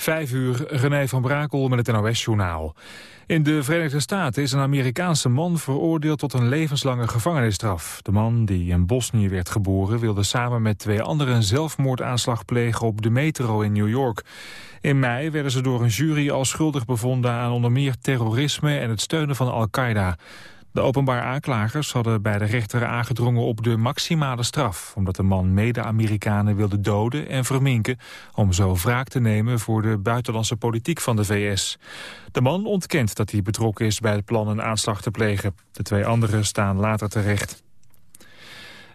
Vijf uur, René van Brakel met het NOS-journaal. In de Verenigde Staten is een Amerikaanse man veroordeeld tot een levenslange gevangenisstraf. De man, die in Bosnië werd geboren, wilde samen met twee anderen een zelfmoordaanslag plegen op de metro in New York. In mei werden ze door een jury al schuldig bevonden aan onder meer terrorisme en het steunen van Al-Qaeda. De openbaar aanklagers hadden bij de rechter aangedrongen op de maximale straf... omdat de man mede-Amerikanen wilde doden en verminken... om zo wraak te nemen voor de buitenlandse politiek van de VS. De man ontkent dat hij betrokken is bij het plan een aanslag te plegen. De twee anderen staan later terecht.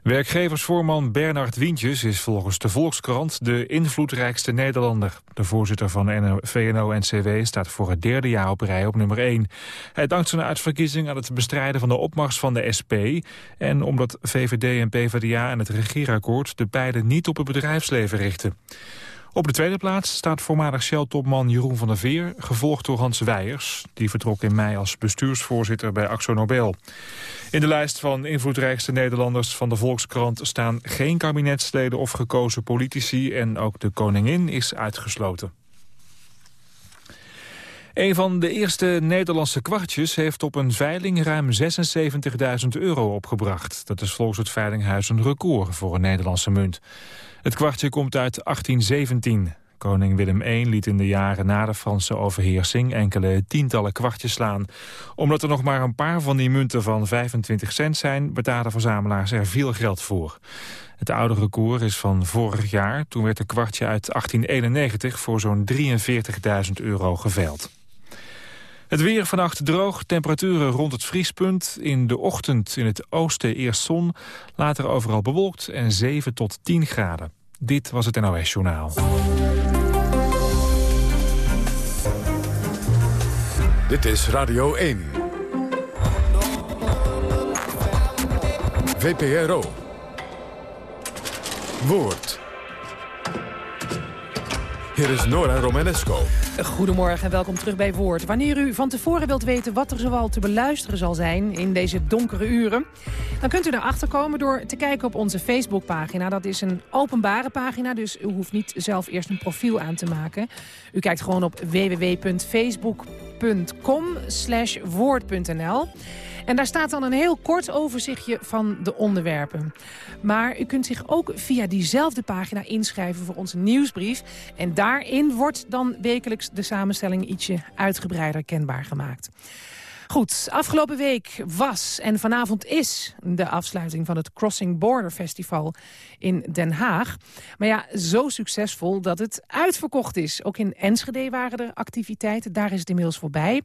Werkgeversvoorman Bernard Wientjes is volgens de Volkskrant de invloedrijkste Nederlander. De voorzitter van VNO-NCW staat voor het derde jaar op rij op nummer 1. Hij dankt zijn uitverkiezing aan het bestrijden van de opmars van de SP... en omdat VVD en PvdA en het regeerakkoord de pijlen niet op het bedrijfsleven richten. Op de tweede plaats staat voormalig Shell-topman Jeroen van der Veer... gevolgd door Hans Weijers. Die vertrok in mei als bestuursvoorzitter bij Axo Nobel. In de lijst van invloedrijkste Nederlanders van de Volkskrant... staan geen kabinetsleden of gekozen politici... en ook de koningin is uitgesloten. Een van de eerste Nederlandse kwartjes heeft op een veiling ruim 76.000 euro opgebracht. Dat is volgens het Veilinghuis een record voor een Nederlandse munt. Het kwartje komt uit 1817. Koning Willem I liet in de jaren na de Franse overheersing enkele tientallen kwartjes slaan. Omdat er nog maar een paar van die munten van 25 cent zijn, betalen verzamelaars er veel geld voor. Het oude record is van vorig jaar. Toen werd een kwartje uit 1891 voor zo'n 43.000 euro geveild. Het weer vannacht droog, temperaturen rond het vriespunt. In de ochtend in het oosten eerst zon, later overal bewolkt en 7 tot 10 graden. Dit was het NOS Journaal. Dit is Radio 1. VPRO. Woord. Hier is Nora Romanesco. Goedemorgen en welkom terug bij Woord. Wanneer u van tevoren wilt weten wat er zoal te beluisteren zal zijn in deze donkere uren... dan kunt u erachter komen door te kijken op onze Facebookpagina. Dat is een openbare pagina, dus u hoeft niet zelf eerst een profiel aan te maken. U kijkt gewoon op www.facebook.com woord.nl. En daar staat dan een heel kort overzichtje van de onderwerpen. Maar u kunt zich ook via diezelfde pagina inschrijven voor onze nieuwsbrief. En daarin wordt dan wekelijks de samenstelling ietsje uitgebreider kenbaar gemaakt. Goed, afgelopen week was en vanavond is de afsluiting van het Crossing Border Festival in Den Haag. Maar ja, zo succesvol dat het uitverkocht is. Ook in Enschede waren er activiteiten, daar is het inmiddels voorbij.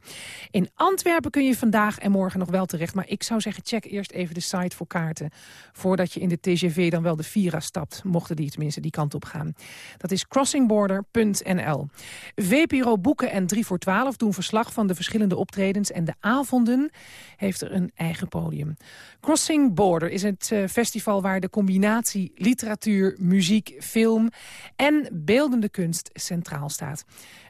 In Antwerpen kun je vandaag en morgen nog wel terecht. Maar ik zou zeggen, check eerst even de site voor kaarten. Voordat je in de TGV dan wel de Vira stapt. Mochten die tenminste die kant op gaan. Dat is crossingborder.nl. VPRO Boeken en 3 voor 12 doen verslag van de verschillende optredens en de avonden heeft er een eigen podium. Crossing Border is het eh, festival waar de combinatie literatuur, muziek, film en beeldende kunst centraal staat.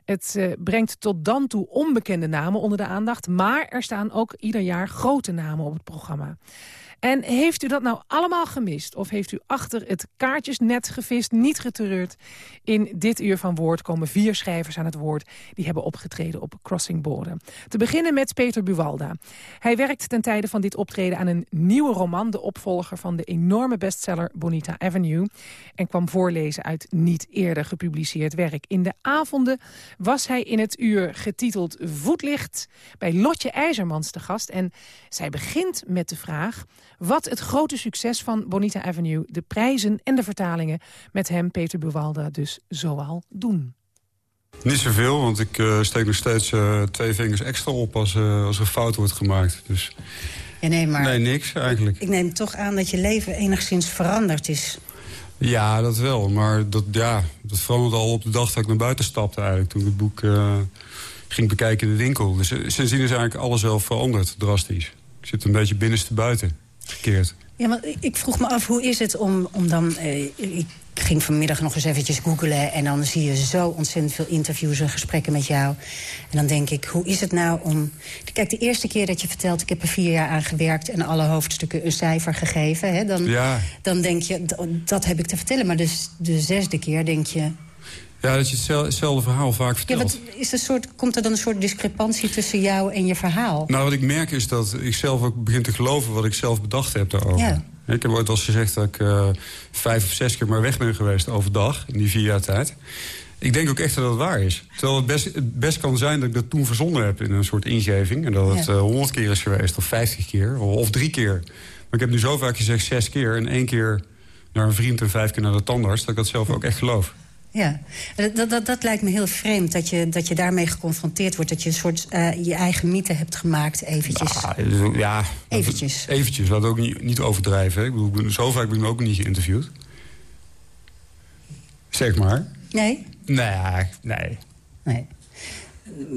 Het uh, brengt tot dan toe onbekende namen onder de aandacht... maar er staan ook ieder jaar grote namen op het programma. En heeft u dat nou allemaal gemist? Of heeft u achter het kaartjesnet gevist, niet getreurd? In dit uur van Woord komen vier schrijvers aan het woord... die hebben opgetreden op Crossing Border. Te beginnen met Peter Buwalda. Hij werkt ten tijde van dit optreden aan een nieuwe roman... de opvolger van de enorme bestseller Bonita Avenue... en kwam voorlezen uit niet eerder gepubliceerd werk. In de avonden was hij in het uur getiteld Voetlicht... bij Lotje IJzermans te gast. En zij begint met de vraag wat het grote succes van Bonita Avenue, de prijzen en de vertalingen... met hem, Peter Buwalda, dus zoal doen. Niet zoveel, want ik uh, steek nog steeds uh, twee vingers extra op als, uh, als er fout wordt gemaakt. Dus... Ja, nee, maar nee, niks eigenlijk. Ik neem toch aan dat je leven enigszins veranderd is. Ja, dat wel. Maar dat, ja, dat veranderde al op de dag dat ik naar buiten stapte eigenlijk. Toen ik het boek ging bekijken in de winkel. Dus sindsdien is eigenlijk alles wel veranderd, drastisch. Ik zit een beetje binnenste buiten Ja, maar ik vroeg me af, hoe is het om, om dan... Eh, ik ging vanmiddag nog eens eventjes googelen... en dan zie je zo ontzettend veel interviews en gesprekken met jou. En dan denk ik, hoe is het nou om... Kijk, de eerste keer dat je vertelt... ik heb er vier jaar aan gewerkt en alle hoofdstukken een cijfer gegeven... Hè, dan, ja. dan denk je, dat heb ik te vertellen. Maar dus de zesde keer denk je... Ja, dat je hetzelfde verhaal vaak vertelt. Ja, wat is een soort, komt er dan een soort discrepantie tussen jou en je verhaal? Nou, wat ik merk is dat ik zelf ook begin te geloven... wat ik zelf bedacht heb daarover. Ja. Ik heb ooit al eens gezegd dat ik uh, vijf of zes keer maar weg ben geweest overdag... in die vier jaar tijd. Ik denk ook echt dat dat waar is. Terwijl het best, het best kan zijn dat ik dat toen verzonnen heb in een soort ingeving... en dat het honderd ja. keer is geweest, of vijftig keer, of, of drie keer. Maar ik heb nu zo vaak gezegd zes keer... en één keer naar een vriend en vijf keer naar de tandarts... dat ik dat zelf ook echt geloof. Ja, dat, dat, dat lijkt me heel vreemd dat je, dat je daarmee geconfronteerd wordt. Dat je een soort uh, je eigen mythe hebt gemaakt, eventjes. Ja, ja eventjes. Eventjes, laat ook niet, niet overdrijven. Ik bedoel, zo vaak ben ik ook niet geïnterviewd. Zeg maar. Nee? Nee, nee. Nee.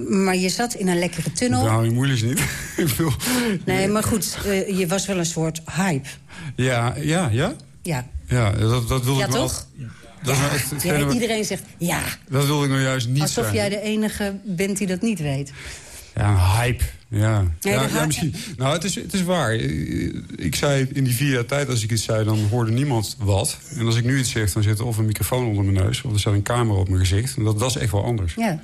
Maar je zat in een lekkere tunnel. Nou, je moeilijk niet. nee, maar goed, uh, je was wel een soort hype. Ja, ja, ja? Ja. Ja, dat, dat wilde ja, ik toch? Wel... Dat ja, is iedereen zegt ja. Dat wilde ik nou juist niet Alsof zijn. jij de enige bent die dat niet weet. Ja, een hype. Ja, Nee, ja, misschien. Nou, het is, het is waar. Ik zei in die vier jaar tijd, als ik iets zei, dan hoorde niemand wat. En als ik nu iets zeg, dan zit er of een microfoon onder mijn neus... of er staat een camera op mijn gezicht. En dat, dat is echt wel anders. Ja.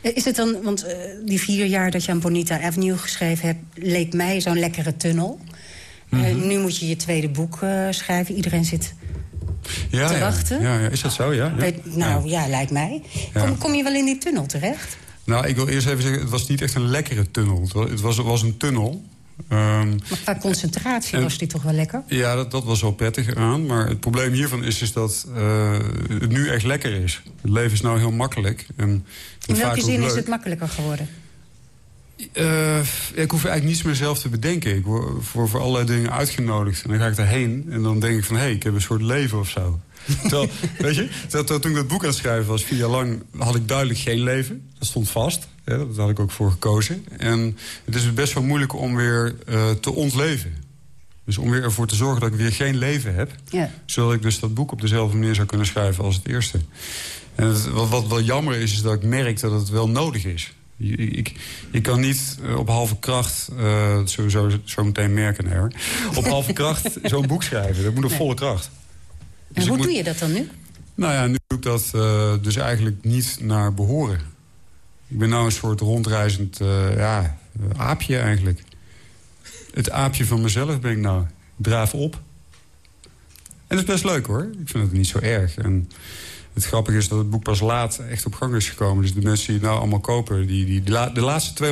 Eh, Is het dan, want eh, die vier jaar dat je aan Bonita Avenue geschreven hebt... leek mij zo'n lekkere tunnel. Eh, Mhm. nu moet je je tweede boek eh, schrijven. Iedereen zit... Ja, Te ja. wachten? Ja, ja, is dat zo? Ja. nou ja. lijkt mij. Kom, kom je wel in die tunnel terecht? Nou, ik wil eerst even zeggen, het was niet echt een lekkere tunnel. Het was, het was, het was een tunnel. Ehm, Maar qua concentratie En- was die toch wel lekker? ja, dat, dat was wel prettig aan. Maar het probleem hiervan is, is dat eh, het nu echt lekker is. Het leven is nou heel makkelijk. En, In vaak welke zin is het makkelijker geworden? Eh, ik hoef eigenlijk niets meer zelf te bedenken. Ik word voor, voor allerlei dingen uitgenodigd. En dan ga ik daarheen en dan denk ik van... hé, hey, ik heb een soort leven of zo. Terwijl, weet je, terwijl, toen ik dat boek aan het schrijven was... vier jaar lang had ik duidelijk geen leven. Dat stond vast. Hè, dat had ik ook voor gekozen. En het is best wel moeilijk om weer eh, te ontleven. Dus om weer ervoor te zorgen dat ik weer geen leven heb... Ja. zodat ik dus dat boek op dezelfde manier zou kunnen schrijven als het eerste. En het, wat, wat wel jammer is, is dat ik merk dat het wel nodig is. Je, ik, je kan niet eh, op halve kracht, eh, dat zo meteen merken, hoor. op halve kracht zo'n boek schrijven. Dat moet op Nee. volle kracht. En Dus hoe moet- doe je dat dan nu? Nou ja, nu doe ik dat eh, dus eigenlijk niet naar behoren. Ik ben nou een soort rondreizend ja, aapje eigenlijk. Het aapje van mezelf ben ik nou. Draaf op. En dat is best leuk hoor. Ik vind het niet zo erg. En het grappige is dat het boek pas laat echt op gang is gekomen. Dus de mensen die het nou allemaal kopen... Die, die, la- de laatste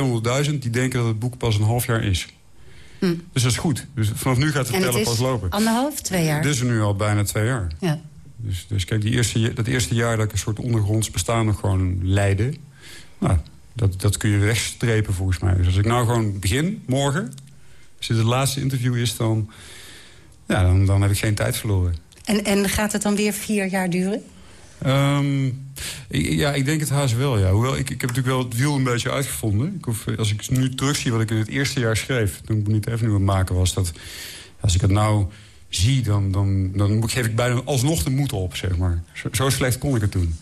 200.000 die denken dat het boek pas een half jaar is. Hm. Dus dat is goed. Dus vanaf nu gaat het En het tellen pas lopen. anderhalf, twee jaar? Er nu al bijna twee jaar. Ja. Dus, dus kijk, die eerste, dat eerste jaar dat ik een soort ondergronds bestaan nog gewoon leidde... Nou, dat, dat kun je wegstrepen volgens mij. Dus als ik nou gewoon begin, morgen... als dit het laatste interview is, dan, ja, dan, dan heb ik geen tijd verloren. En, en gaat het dan weer vier jaar duren? Ehm, ja, ik denk het haast wel, ja. Hoewel, ik, ik heb natuurlijk wel het wiel een beetje uitgevonden. Ik hoef, als ik nu terugzie wat ik in het eerste jaar schreef... toen ik niet even nu aan het maken was... dat als ik het nou zie, dan, dan, dan geef ik bijna alsnog de moed op, zeg maar. Zo, zo slecht kon ik het toen.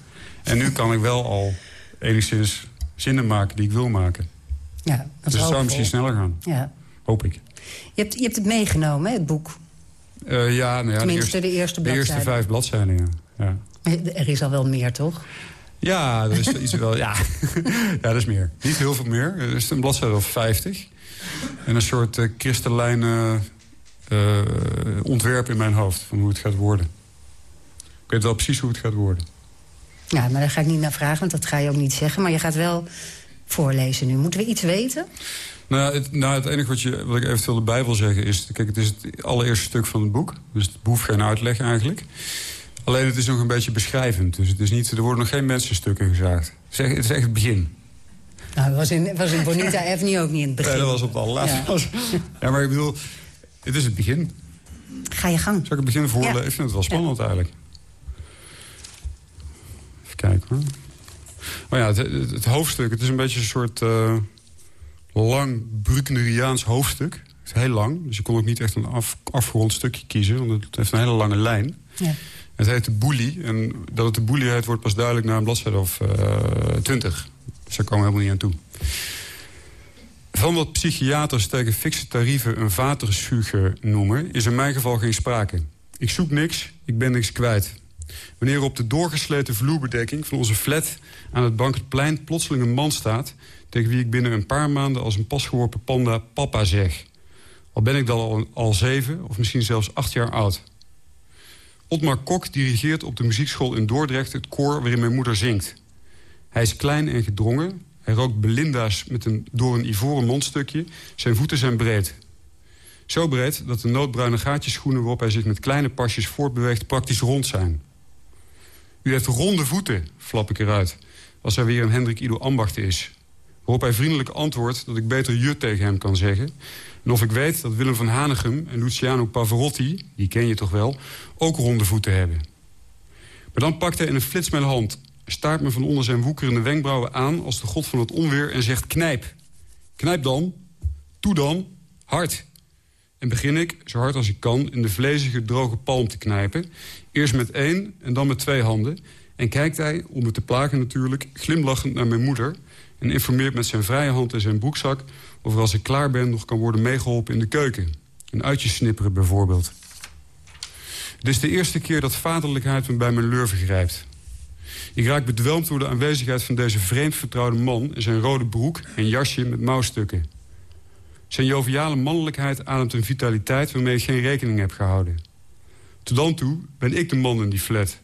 En nu kan ik wel al enigszins zinnen maken die ik wil maken. Ja, dat Dus het zou misschien sneller gaan, Ja. hoop ik. Je hebt, je hebt het meegenomen, hè, het boek. Eh, ja, nou ja, Tenminste, de eerste de eerste vijf bladzijden, ja. ja. Er is al wel meer, toch? Ja, er is iets wel. Ja. ja, dat is meer. Niet heel veel meer. Er is een bladzijde of 50. En een soort eh, eh, ontwerp in mijn hoofd van hoe het gaat worden. Ik weet wel precies hoe het gaat worden. Ja, maar daar ga ik niet naar vragen, want dat ga je ook niet zeggen. Maar je gaat wel voorlezen nu. Moeten we iets weten? Nou, het, nou, het enige wat, je, wat ik eventueel erbij wil zeggen is... Kijk, het is het allereerste stuk van het boek. Dus het behoeft geen uitleg eigenlijk. Alleen het is nog een beetje beschrijvend. Dus het is niet, er worden nog geen mensenstukken gezaagd. Het is echt het, is echt het begin. Nou, was in, was in Bonita Avenue ook niet in het begin. Nee, dat was op het allerlaatste. Ja. Ja. ja, maar ik bedoel, het is het begin. Ga je gang. Zal ik het begin voorlezen? Ja. Ik vind het wel spannend eigenlijk. Even kijken hoor. Oh ja, het, het, het hoofdstuk, het is een beetje een soort eh, lang Bruckneriaans hoofdstuk. Het is heel lang, dus je kon ook niet echt een af, afgerond stukje kiezen. Want het heeft een hele lange lijn. Ja. Het heet de boelie. En dat het de boelie heet wordt pas duidelijk na een bladzijde of twintig. dus daar komen we helemaal niet aan toe. Van wat psychiaters tegen fikse tarieven een vaterzuger noemen... is in mijn geval geen sprake. Ik zoek niks, ik ben niks kwijt. Wanneer op de doorgesleten vloerbedekking van onze flat aan het Bankertplein plotseling een man staat... tegen wie ik binnen een paar maanden als een pasgeworpen panda papa zeg. Al ben ik dan al, al zeven of misschien zelfs acht jaar oud. Otmar Kok dirigeert op de muziekschool in Dordrecht het koor waarin mijn moeder zingt. Hij is klein en gedrongen. Hij rookt Belinda's met een, door een ivoren mondstukje. Zijn voeten zijn breed. Zo breed dat de noodbruine gaatjeschoenen waarop hij zich met kleine pasjes voortbeweegt praktisch rond zijn. U heeft ronde voeten, flap ik eruit, als hij weer een Hendrik Ido Ambacht is. Waarop hij vriendelijk antwoordt dat ik beter je tegen hem kan zeggen. En of ik weet dat Willem van Hanegem en Luciano Pavarotti, die ken je toch wel, ook ronde voeten hebben. Maar dan pakt hij in een flits mijn hand, staart me van onder zijn woekerende wenkbrauwen aan als de god van het onweer en zegt knijp. Knijp dan, toe dan, hard. En begin ik, zo hard als ik kan, in de vlezige, droge palm te knijpen. Eerst met één en dan met twee handen. En kijkt hij, om me te plagen natuurlijk, glimlachend naar mijn moeder... en informeert met zijn vrije hand in zijn broekzak... of als ik klaar ben nog kan worden meegeholpen in de keuken. Een uitje snipperen bijvoorbeeld. Het is de eerste keer dat vaderlijkheid me bij mijn lurven grijpt. Ik raak bedwelmd door de aanwezigheid van deze vreemd vertrouwde man... in zijn rode broek en jasje met mouwstukken. Zijn joviale mannelijkheid ademt een vitaliteit waarmee ik geen rekening heb gehouden. Tot dan toe ben ik de man in die flat.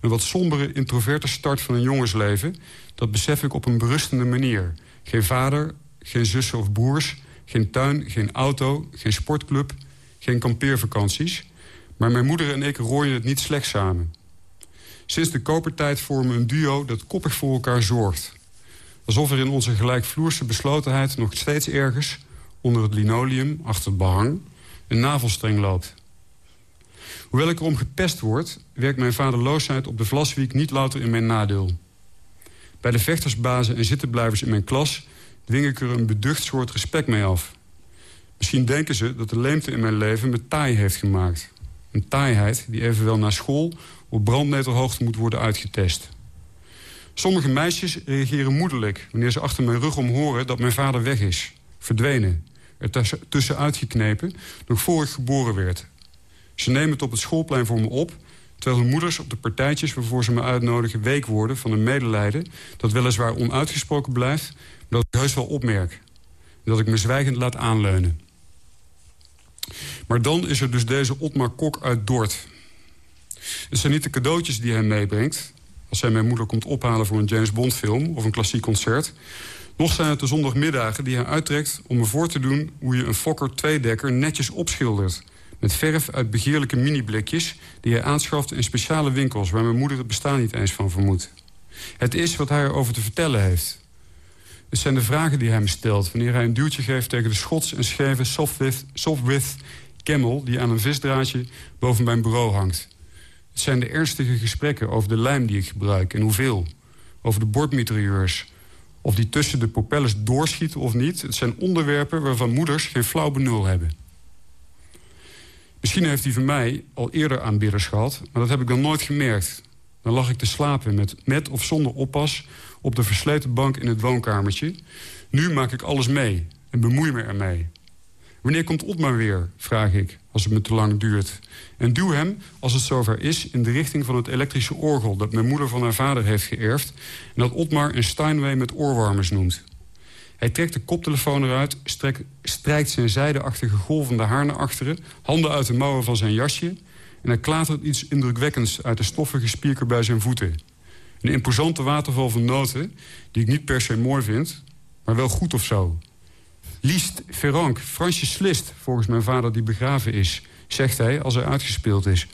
Een wat sombere, introverte start van een jongensleven... dat besef ik op een berustende manier. Geen vader, geen zussen of broers, geen tuin, geen auto, geen sportclub... geen kampeervakanties. Maar mijn moeder en ik rooien het niet slecht samen. Sinds de kopertijd vormen we een duo dat koppig voor elkaar zorgt. Alsof er in onze gelijkvloerse beslotenheid nog steeds ergens onder het linoleum, achter het behang, een navelstreng loopt. Hoewel ik erom gepest word, werkt mijn vaderloosheid op de Vlaswiek niet louter in mijn nadeel. Bij de vechtersbazen en zittenblijvers in mijn klas dwing ik er een beducht soort respect mee af. Misschien denken ze dat de leemte in mijn leven me taai heeft gemaakt. Een taaiheid die evenwel naar school op brandnetelhoogte moet worden uitgetest. Sommige meisjes reageren moederlijk wanneer ze achter mijn rug om horen dat mijn vader weg is. Verdwenen er tussenuit geknepen... nog voor ik geboren werd. Ze nemen het op het schoolplein voor me op... terwijl hun moeders op de partijtjes waarvoor ze me uitnodigen... week worden van een medelijden dat weliswaar onuitgesproken blijft... dat ik heus wel opmerk. Dat ik me zwijgend laat aanleunen. Maar dan is er dus deze Otmar Kok uit Dort. Het zijn niet de cadeautjes die hij meebrengt... als hij mijn moeder komt ophalen voor een James Bond film... of een klassiek concert... Nog zijn het de zondagmiddagen die hij uittrekt om me voor te doen... hoe je een Fokker tweedekker netjes opschildert. Met verf uit begeerlijke mini-blikjes die hij aanschaft in speciale winkels... waar mijn moeder het bestaan niet eens van vermoedt. Het is wat hij erover te vertellen heeft. Het zijn de vragen die hij me stelt... wanneer hij een duwtje geeft tegen de schots en scheve softwith camel... die aan een visdraadje boven mijn bureau hangt. Het zijn de ernstige gesprekken over de lijm die ik gebruik en hoeveel. Over de bordmitrailleurs of die tussen de propellers doorschieten of niet. Het zijn onderwerpen waarvan moeders geen flauw benul hebben. Misschien heeft hij van mij al eerder aanbidders gehad... maar dat heb ik dan nooit gemerkt. Dan lag ik te slapen met, met of zonder oppas... op de versleten bank in het woonkamertje. Nu maak ik alles mee en bemoei me ermee. Wanneer komt Otmar weer, vraag ik, als het me te lang duurt. En duw hem, als het zover is, in de richting van het elektrische orgel... dat mijn moeder van haar vader heeft geërfd... en dat Otmar een Steinway met oorwarmers noemt. Hij trekt de koptelefoon eruit, strijkt zijn zijdeachtige golvende haar naar achteren... handen uit de mouwen van zijn jasje... en hij klatert iets indrukwekkends uit de stoffige spierker bij zijn voeten. Een imposante waterval van noten, die ik niet per se mooi vind... maar wel goed of zo. Liest, Ferrank, Fransje Slist, volgens mijn vader die begraven is... zegt hij als hij uitgespeeld is.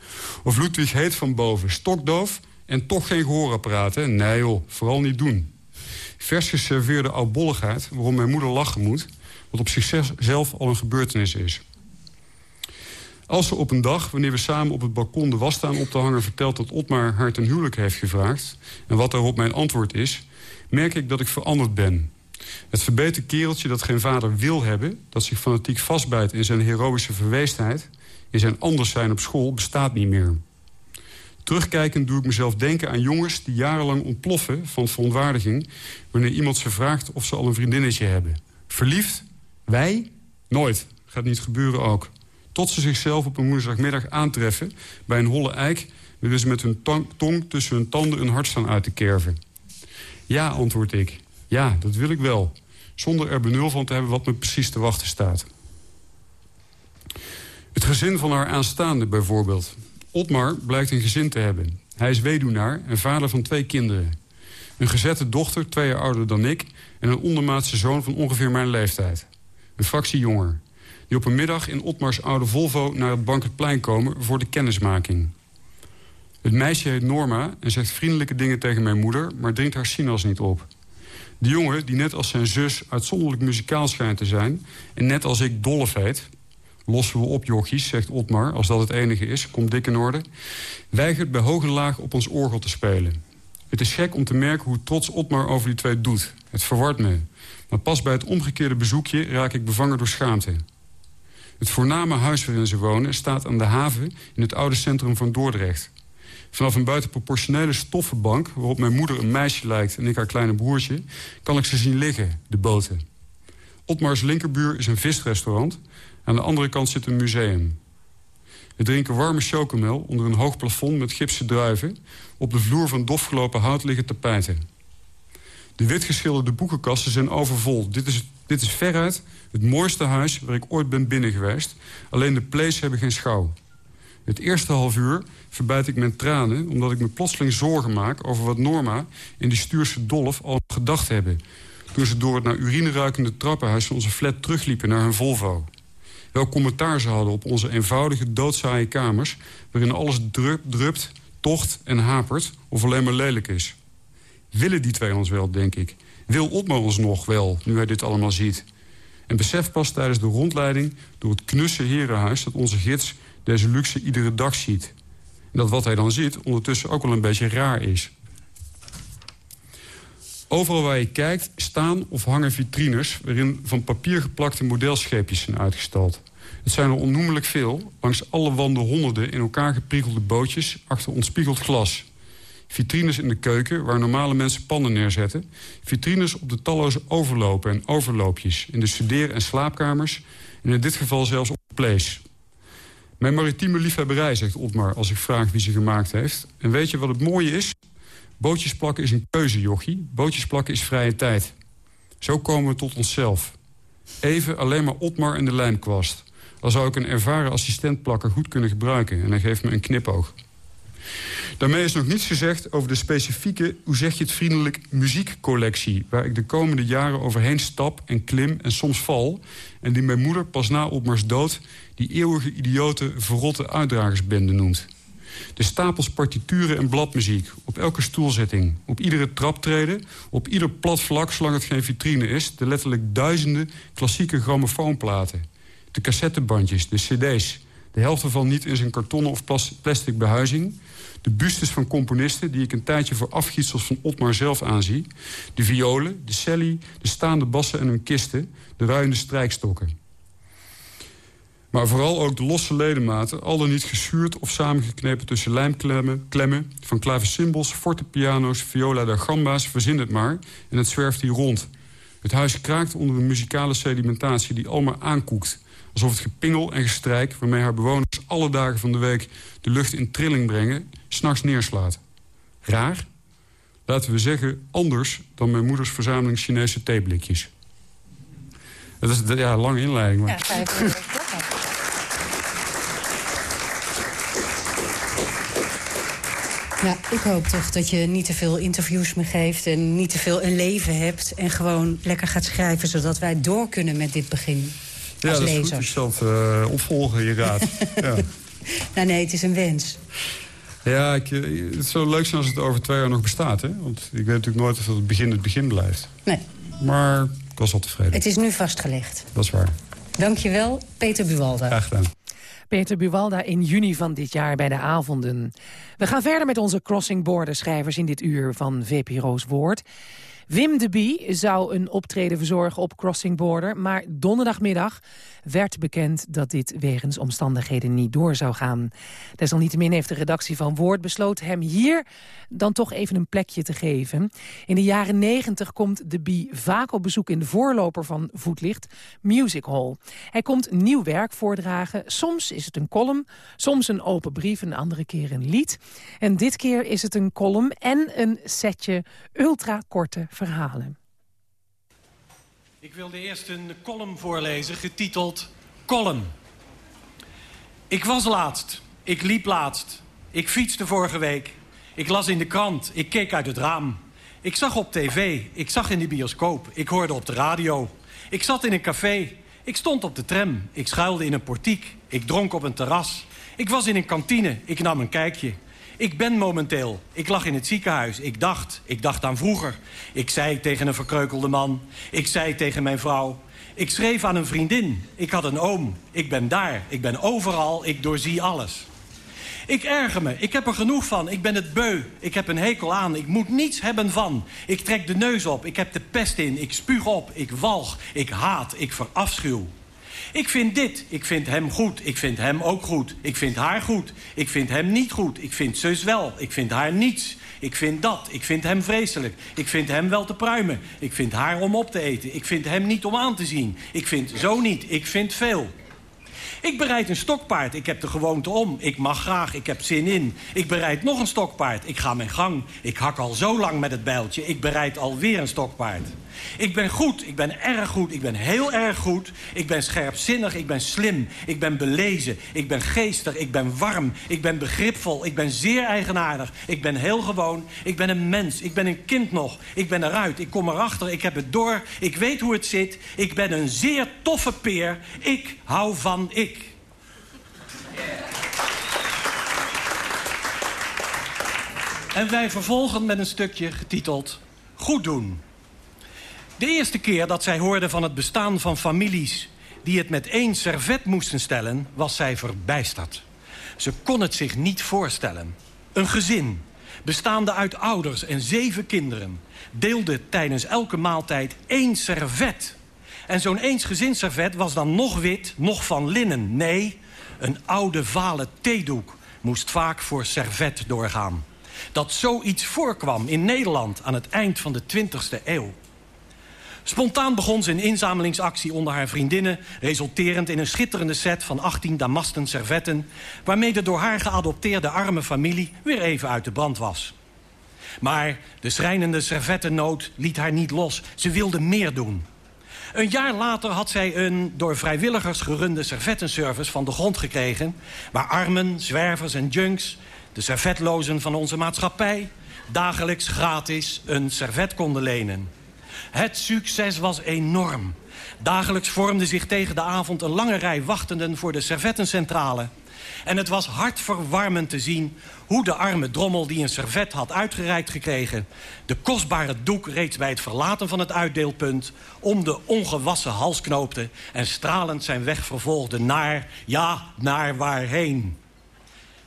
Of Ludwig heet van boven, stokdoof en toch geen gehoorapparaten. Nee joh, vooral niet doen. Vers geserveerde oudbolligheid, waarom mijn moeder lachen moet... wat op zichzelf al een gebeurtenis is. Als ze op een dag, wanneer we samen op het balkon de was staan op te hangen... vertelt dat Otmar haar ten huwelijk heeft gevraagd... en wat daarop mijn antwoord is... merk ik dat ik veranderd ben. Het verbeterde kereltje dat geen vader wil hebben... dat zich fanatiek vastbijt in zijn heroïsche verweesdheid... in zijn anders zijn op school, bestaat niet meer. Terugkijkend doe ik mezelf denken aan jongens die jarenlang ontploffen van verontwaardiging... wanneer iemand ze vraagt of ze al een vriendinnetje hebben. Verliefd? Wij? Nooit. Gaat niet gebeuren ook. Tot ze zichzelf op een woensdagmiddag aantreffen bij een holle eik... willen ze met hun tong tussen hun tanden een hart staan uit te kerven. Ja, antwoord ik. Ja, dat wil ik wel. Zonder er benul van te hebben wat me precies te wachten staat. Het gezin van haar aanstaande bijvoorbeeld. Otmar blijkt een gezin te hebben. Hij is weduwnaar en vader van twee kinderen. Een gezette dochter, twee jaar ouder dan ik... en een ondermaatse zoon van ongeveer mijn leeftijd. Een fractie jonger. Die op een middag in Otmars oude Volvo naar het Bankertplein komen... voor de kennismaking. Het meisje heet Norma en zegt vriendelijke dingen tegen mijn moeder... maar drinkt haar sinaas niet op. De jongen, die net als zijn zus uitzonderlijk muzikaal schijnt te zijn... en net als ik dolf heet... lossen we op, jochies, zegt Otmar, als dat het enige is... komt dik in orde... weigert bij hoge laag op ons orgel te spelen. Het is gek om te merken hoe trots Otmar over die twee doet. Het verwart me. Maar pas bij het omgekeerde bezoekje raak ik bevangen door schaamte. Het voorname huis waarin ze wonen staat aan de haven... in het oude centrum van Dordrecht. Vanaf een buitenproportionele stoffenbank... waarop mijn moeder een meisje lijkt en ik haar kleine broertje... kan ik ze zien liggen, de boten. Otmars linkerbuur is een visrestaurant. Aan de andere kant zit een museum. We drinken warme chocomel onder een hoog plafond met gipsen druiven. Op de vloer van dofgelopen hout liggen tapijten. De witgeschilderde boekenkasten zijn overvol. Dit is, dit is veruit het mooiste huis waar ik ooit ben binnen geweest. Alleen de plays hebben geen schouw. Het eerste half uur verbijt ik mijn tranen... omdat ik me plotseling zorgen maak over wat Norma en die Stuurse dolf al gedacht hebben... toen ze door het naar urine ruikende trappenhuis van onze flat terugliepen naar hun Volvo. Welk commentaar ze hadden op onze eenvoudige, doodzaaie kamers... waarin alles drupt, drupt, tocht en hapert of alleen maar lelijk is. Willen die twee ons wel, denk ik. Wil Otmar ons nog wel, nu hij dit allemaal ziet? En besef pas tijdens de rondleiding door het knusse herenhuis... dat onze gids deze luxe iedere dag ziet. En dat wat hij dan ziet ondertussen ook wel een beetje raar is. Overal waar je kijkt staan of hangen vitrines... waarin van papier geplakte modelscheepjes zijn uitgestald. Het zijn er onnoemelijk veel. Langs alle wanden honderden in elkaar gepriegelde bootjes... achter ontspiegeld glas. Vitrines in de keuken waar normale mensen pannen neerzetten. Vitrines op de talloze overlopen en overloopjes... in de studeer- en slaapkamers. En in dit geval zelfs op place. Mijn maritieme liefhebberij, zegt Otmar als ik vraag wie ze gemaakt heeft. En weet je wat het mooie is? Bootjes plakken is een keuze, jochie. Bootjes plakken is vrije tijd. Zo komen we tot onszelf. Even alleen maar Otmar en de lijmkwast. Al zou ik een ervaren assistentplakker goed kunnen gebruiken. En hij geeft me een knipoog. Daarmee is nog niets gezegd over de specifieke, hoe zeg je het vriendelijk, muziekcollectie... waar ik de komende jaren overheen stap en klim en soms val... en die mijn moeder pas na Otmars dood die eeuwige idiote verrotte uitdragersbende noemt. De stapels partituren en bladmuziek, op elke stoelzetting, op iedere traptreden... op ieder plat vlak, zolang het geen vitrine is... de letterlijk duizenden klassieke grammofoonplaten. De cassettebandjes, de cd's, de helft ervan niet in zijn kartonnen of plastic behuizing... de bustes van componisten die ik een tijdje voor afgietsels van Otmar zelf aanzie... de violen, de celli, de staande bassen en hun kisten... de ruiende strijkstokken. Maar vooral ook de losse ledematen, al dan niet gezuurd of samengeknepen tussen lijmklemmen... klemmen, van klaversymbals, fortepiano's, viola da gamba's, verzin het maar... en het zwerft hier rond. Het huis kraakt onder een muzikale sedimentatie die allemaal aankoekt... alsof het gepingel en gestrijk waarmee haar bewoners alle dagen van de week... de lucht in trilling brengen, s'nachts neerslaat. Raar? Laten we zeggen anders dan mijn moeders verzameling Chinese theeblikjes. Dat is ja, een lange inleiding. Maar... Ja, Ja, ik hoop toch dat je niet te veel interviews meer geeft... en niet te veel een leven hebt en gewoon lekker gaat schrijven... zodat wij door kunnen met dit begin ja, als dat lezer. is goed. Uh, opvolgen, je raad. ja. Nou nee, het is een wens. Ja, ik, eh, het zou leuk zijn als het over twee jaar nog bestaat. Hè? Want ik weet natuurlijk nooit of het begin het begin blijft. Nee. Maar ik was al tevreden. Het is nu vastgelegd. Dat is waar. Dankjewel, Peter Buwalda. Graag gedaan. Peter Buwalda in juni van dit jaar bij de avonden. We gaan verder met onze Crossing Border schrijvers in dit uur van VPRO's Woord. Wim de Bie zou een optreden verzorgen op Crossing Border... maar donderdagmiddag werd bekend dat dit wegens omstandigheden niet door zou gaan. Desalniettemin heeft de redactie van Woord besloten hem hier dan toch even een plekje te geven. In de jaren negentig komt de Bie vaak op bezoek in de voorloper van Voetlicht, Music Hall. Hij komt nieuw werk voordragen. Soms is het een column, soms een open brief, een andere keer een lied. En dit keer is het een column en een setje ultra-korte verhalen. Ik wilde eerst een column voorlezen, getiteld Column. Ik was laatst. Ik liep laatst. Ik fietste vorige week. Ik las in de krant. Ik keek uit het raam. Ik zag op tv. Ik zag in de bioscoop. Ik hoorde op de radio. Ik zat in een café. Ik stond op de tram. Ik schuilde in een portiek. Ik dronk op een terras. Ik was in een kantine. Ik nam een kijkje. Ik ben momenteel. Ik lag in het ziekenhuis. Ik dacht. Ik dacht aan vroeger. Ik zei tegen een verkreukelde man. Ik zei tegen mijn vrouw. Ik schreef aan een vriendin. Ik had een oom. Ik ben daar. Ik ben overal. Ik doorzie alles. Ik erger me. Ik heb er genoeg van. Ik ben het beu. Ik heb een hekel aan. Ik moet niets hebben van. Ik trek de neus op. Ik heb de pest in. Ik spuug op. Ik walg. Ik haat. Ik verafschuw. Ik vind dit. Ik vind hem goed. Ik vind hem ook goed. Ik vind haar goed. Ik vind hem niet goed. Ik vind zus wel. Ik vind haar niets. Ik vind dat. Ik vind hem vreselijk. Ik vind hem wel te pruimen. Ik vind haar om op te eten. Ik vind hem niet om aan te zien. Ik vind zo niet. Ik vind veel. Ik bereid een stokpaard. Ik heb de gewoonte om. Ik mag graag. Ik heb zin in. Ik bereid nog een stokpaard. Ik ga mijn gang. Ik hak al zo lang met het bijltje. Ik bereid alweer een stokpaard. Ik ben goed, ik ben erg goed, ik ben heel erg goed. Ik ben scherpzinnig, ik ben slim, ik ben belezen, ik ben geestig, ik ben warm, ik ben begripvol, ik ben zeer eigenaardig. Ik ben heel gewoon, ik ben een mens, ik ben een kind nog. Ik ben eruit, ik kom erachter, ik heb het door, ik weet hoe het zit. Ik ben een zeer toffe peer, ik hou van ik. En wij vervolgen met een stukje getiteld Goed doen. De eerste keer dat zij hoorde van het bestaan van families... die het met één servet moesten stellen, was zij verbijsterd. Ze kon het zich niet voorstellen. Een gezin, bestaande uit ouders en zeven kinderen... deelde tijdens elke maaltijd één servet. En zo'n eensgezinsservet was dan nog wit, nog van linnen. Nee, een oude vale theedoek moest vaak voor servet doorgaan. Dat zoiets voorkwam in Nederland aan het eind van de 20e eeuw. Spontaan begon ze een inzamelingsactie onder haar vriendinnen... resulterend in een schitterende set van 18 damasten servetten... waarmee de door haar geadopteerde arme familie weer even uit de brand was. Maar de schrijnende servettennood liet haar niet los. Ze wilde meer doen. Een jaar later had zij een door vrijwilligers gerunde servettenservice van de grond gekregen... waar armen, zwervers en junks, de servetlozen van onze maatschappij... dagelijks gratis een servet konden lenen. Het succes was enorm. Dagelijks vormde zich tegen de avond een lange rij wachtenden voor de servettencentrale. En het was hartverwarmend te zien hoe de arme drommel die een servet had uitgereikt gekregen... de kostbare doek reeds bij het verlaten van het uitdeelpunt... om de ongewassen hals knoopte en stralend zijn weg vervolgde naar, ja, naar waarheen.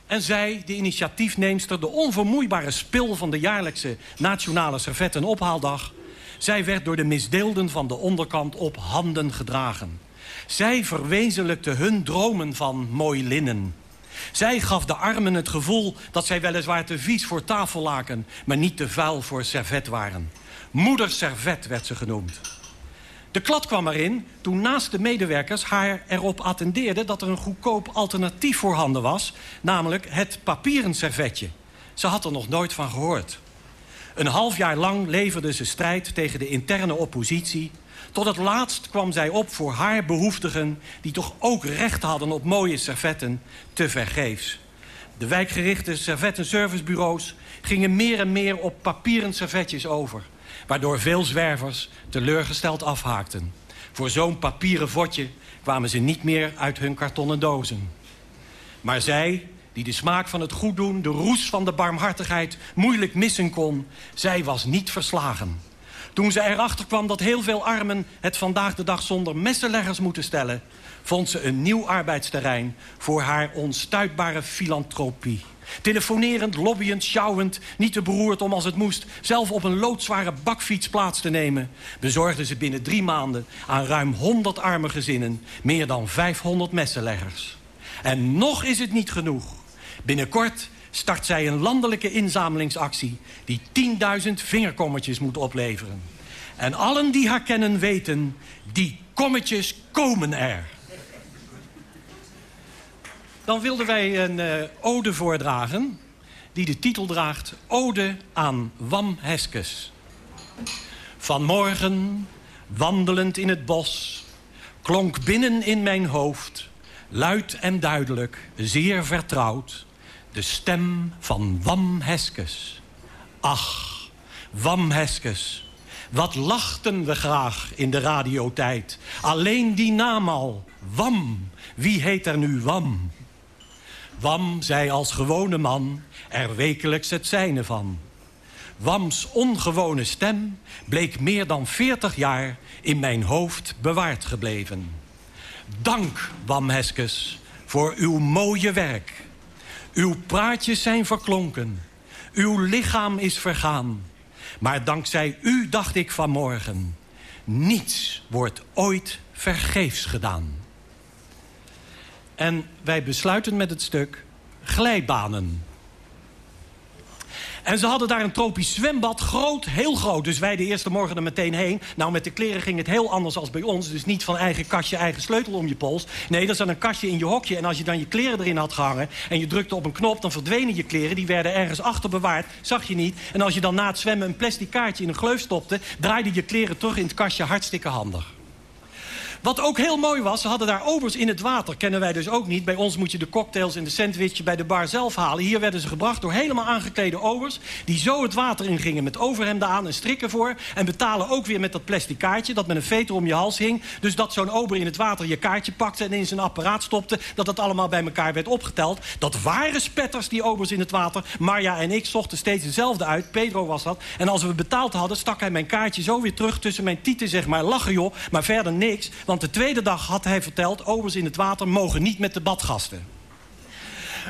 En zij, de initiatiefneemster, de onvermoeibare spil van de jaarlijkse Nationale Servettenophaaldag... Zij werd door de misdeelden van de onderkant op handen gedragen. Zij verwezenlijkte hun dromen van mooi linnen. Zij gaf de armen het gevoel dat zij weliswaar te vies voor tafellaken... maar niet te vuil voor servet waren. Moeder Servet werd ze genoemd. De klad kwam erin toen naast de medewerkers haar erop attendeerden... dat er een goedkoop alternatief voorhanden was... namelijk het papieren servetje. Ze had er nog nooit van gehoord. Een half jaar lang leverde ze strijd tegen de interne oppositie. Tot het laatst kwam zij op voor haar behoeftigen... die toch ook recht hadden op mooie servetten, te vergeefs. De wijkgerichte servettenservicebureaus gingen meer en meer op papieren servetjes over... waardoor veel zwervers teleurgesteld afhaakten. Voor zo'n papieren vodje kwamen ze niet meer uit hun kartonnen dozen. Maar zij, die de smaak van het goeddoen, de roes van de barmhartigheid moeilijk missen kon, zij was niet verslagen. Toen ze erachter kwam dat heel veel armen het vandaag de dag zonder messenleggers moeten stellen... vond ze een nieuw arbeidsterrein voor haar onstuitbare filantropie. Telefonerend, lobbyend, sjouwend, niet te beroerd om als het moest... zelf op een loodzware bakfiets plaats te nemen... bezorgde ze binnen drie maanden aan ruim 100 arme gezinnen... meer dan 500 messenleggers. En nog is het niet genoeg. Binnenkort start zij een landelijke inzamelingsactie... die 10.000 vingerkommetjes moet opleveren. En allen die haar kennen weten, die kommetjes komen er. Dan wilden wij een uh, ode voordragen die de titel draagt... Ode aan Wam Heskes. Vanmorgen, wandelend in het bos... klonk binnen in mijn hoofd, luid en duidelijk, zeer vertrouwd... de stem van Wam Heskes. Ach, Wam Heskes, wat lachten we graag in de radiotijd. Alleen die naam al, Wam, wie heet er nu Wam? Wam zei als gewone man er wekelijks het zijne van. Wams ongewone stem bleek meer dan veertig jaar in mijn hoofd bewaard gebleven. Dank, Wam Heskes, voor uw mooie werk. Uw praatjes zijn verklonken. Uw lichaam is vergaan. Maar dankzij u dacht ik vanmorgen... niets wordt ooit vergeefs gedaan. En wij besluiten met het stuk glijbanen. En ze hadden daar een tropisch zwembad, groot, heel groot. Dus wij de eerste morgen er meteen heen. Nou, met de kleren ging het heel anders als bij ons. Dus niet van eigen kastje, eigen sleutel om je pols. Nee, dat zat een kastje in je hokje. En als je dan je kleren erin had gehangen... en je drukte op een knop, dan verdwenen je kleren. Die werden ergens achter bewaard, zag je niet. En als je dan na het zwemmen een plastic kaartje in een gleuf stopte... draaide je kleren terug in het kastje, hartstikke handig. Wat ook heel mooi was, ze hadden daar obers in het water. Kennen wij dus ook niet. Bij ons moet je de cocktails en de sandwichje bij de bar zelf halen. Hier werden ze gebracht door helemaal aangeklede obers... die zo het water ingingen met overhemden aan en strikken voor... en betalen ook weer met dat plastic kaartje... dat met een veter om je hals hing. Dus dat zo'n ober in het water je kaartje pakte... en in zijn apparaat stopte, dat dat allemaal bij elkaar werd opgeteld. Dat waren spetters, die obers in het water. Marja en ik zochten steeds dezelfde uit. Pedro was dat. En als we betaald hadden, stak hij mijn kaartje zo weer terug... tussen mijn tieten, zeg maar, lachen joh, maar verder niks... Want de tweede dag had hij verteld... overs in het water mogen niet met de badgasten.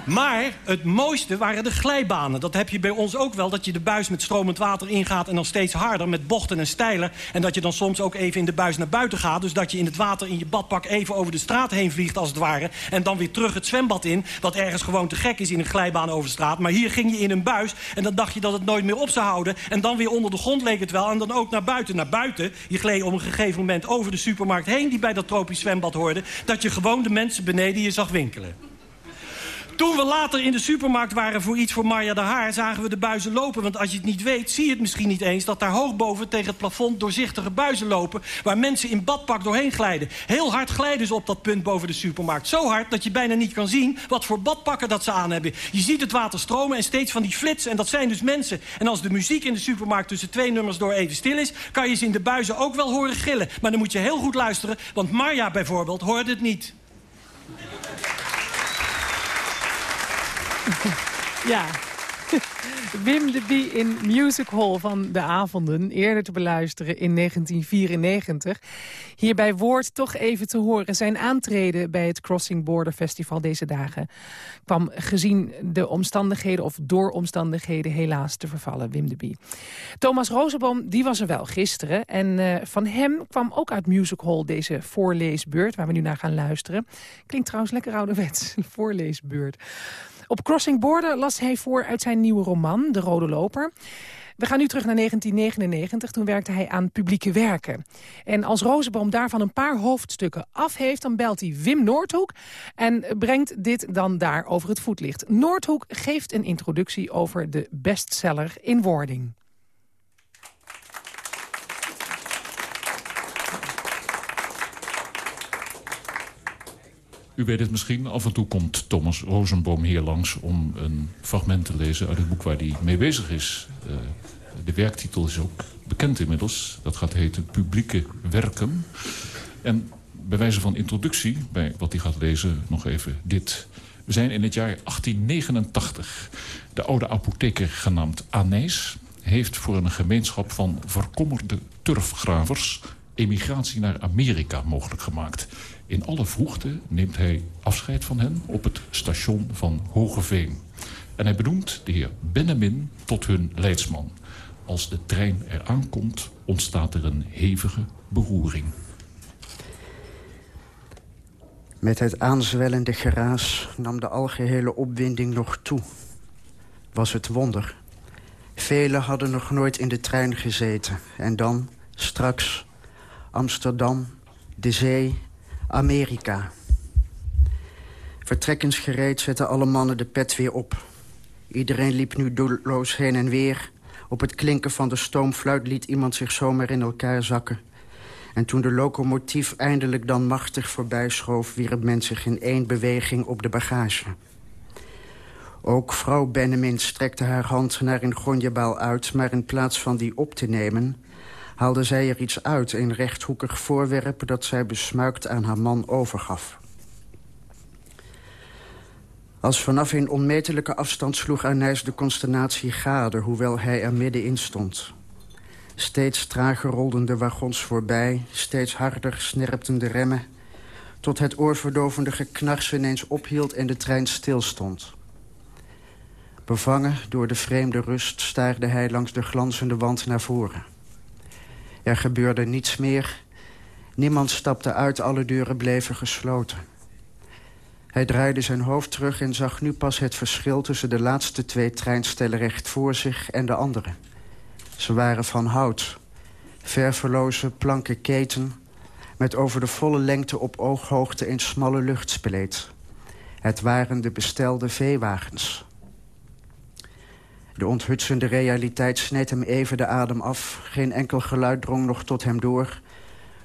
Maar het mooiste waren de glijbanen. Dat heb je bij ons ook wel, dat je de buis met stromend water ingaat... en dan steeds harder met bochten en stijlen. En dat je dan soms ook even in de buis naar buiten gaat. Dus dat je in het water in je badpak even over de straat heen vliegt als het ware. En dan weer terug het zwembad in. Wat ergens gewoon te gek is in een glijbaan over de straat. Maar hier ging je in een buis en dan dacht je dat het nooit meer op zou houden. En dan weer onder de grond leek het wel. En dan ook naar buiten. Naar buiten, je gleed op een gegeven moment over de supermarkt heen... die bij dat tropisch zwembad hoorde. Dat je gewoon de mensen beneden je zag winkelen. Toen we later in de supermarkt waren voor iets voor Marja de Haar... zagen we de buizen lopen. Want als je het niet weet, zie je het misschien niet eens... dat daar hoog boven tegen het plafond doorzichtige buizen lopen... waar mensen in badpak doorheen glijden. Heel hard glijden ze op dat punt boven de supermarkt. Zo hard dat je bijna niet kan zien wat voor badpakken dat ze aan hebben. Je ziet het water stromen en steeds van die flitsen. En dat zijn dus mensen. En als de muziek in de supermarkt tussen twee nummers door even stil is... kan je ze in de buizen ook wel horen gillen. Maar dan moet je heel goed luisteren, want Marja bijvoorbeeld hoorde het niet. Ja. Wim de Bie in Music Hall van de avonden. Eerder te beluisteren in 1994. Hierbij Woord toch even te horen. Zijn aantreden bij het Crossing Border Festival deze dagen... kwam gezien de omstandigheden of door omstandigheden helaas te vervallen. Wim de Bie. Thomas Rozenboom, die was er wel gisteren. En uh, van hem kwam ook uit Music Hall deze voorleesbeurt... waar we nu naar gaan luisteren. Klinkt trouwens lekker ouderwets, voorleesbeurt. Op Crossing Border las hij voor uit zijn nieuwe roman, De Rode Loper. We gaan nu terug naar 1999. Toen werkte hij aan publieke werken. En als Rozenboom daarvan een paar hoofdstukken af heeft... dan belt hij Wim Noordhoek en brengt dit dan daar over het voetlicht. Noordhoek geeft een introductie over de bestseller in wording. U weet het misschien, af en toe komt Thomas Rosenboom hier langs... om een fragment te lezen uit het boek waar hij mee bezig is. Uh, de werktitel is ook bekend inmiddels. Dat gaat heten Publieke Werken. En bij wijze van introductie, bij wat hij gaat lezen, nog even dit. We zijn in het jaar 1889. De oude apotheker genaamd Anijs heeft voor een gemeenschap van verkommerde turfgravers... emigratie naar Amerika mogelijk gemaakt. In alle vroegte neemt hij afscheid van hen op het station van Hogeveen. En hij benoemt de heer Bennemin tot hun leidsman. Als de trein eraan komt, ontstaat er een hevige beroering. Met het aanzwellende geraas nam de algehele opwinding nog toe. Was het wonder. Velen hadden nog nooit in de trein gezeten. En dan, straks, Amsterdam, de zee, Amerika. Vertrekkensgereed zetten alle mannen de pet weer op. Iedereen liep nu doelloos heen en weer. Op het klinken van de stoomfluit liet iemand zich zomaar in elkaar zakken. En toen de locomotief eindelijk dan machtig voorbij schoof... wierp men zich in één beweging op de bagage. Ook vrouw Bennemin strekte haar hand naar een gonjebaal uit... maar in plaats van die op te nemen... haalde zij er iets uit, een rechthoekig voorwerp... dat zij besmuikt aan haar man overgaf. Als vanaf een onmetelijke afstand sloeg Arnijs de consternatie gade... hoewel hij er middenin stond. Steeds trager rolden de wagons voorbij, steeds harder snerpten de remmen... tot het oorverdovende geknars ineens ophield en de trein stilstond. Bevangen door de vreemde rust staarde hij langs de glanzende wand naar voren. Er gebeurde niets meer. Niemand stapte uit, alle deuren bleven gesloten. Hij draaide zijn hoofd terug en zag nu pas het verschil... tussen de laatste twee treinstellen recht voor zich en de andere. Ze waren van hout. Verveloze planken keten... met over de volle lengte op ooghoogte een smalle luchtspleet. Het waren de bestelde veewagens. De onthutsende realiteit sneed hem even de adem af. Geen enkel geluid drong nog tot hem door.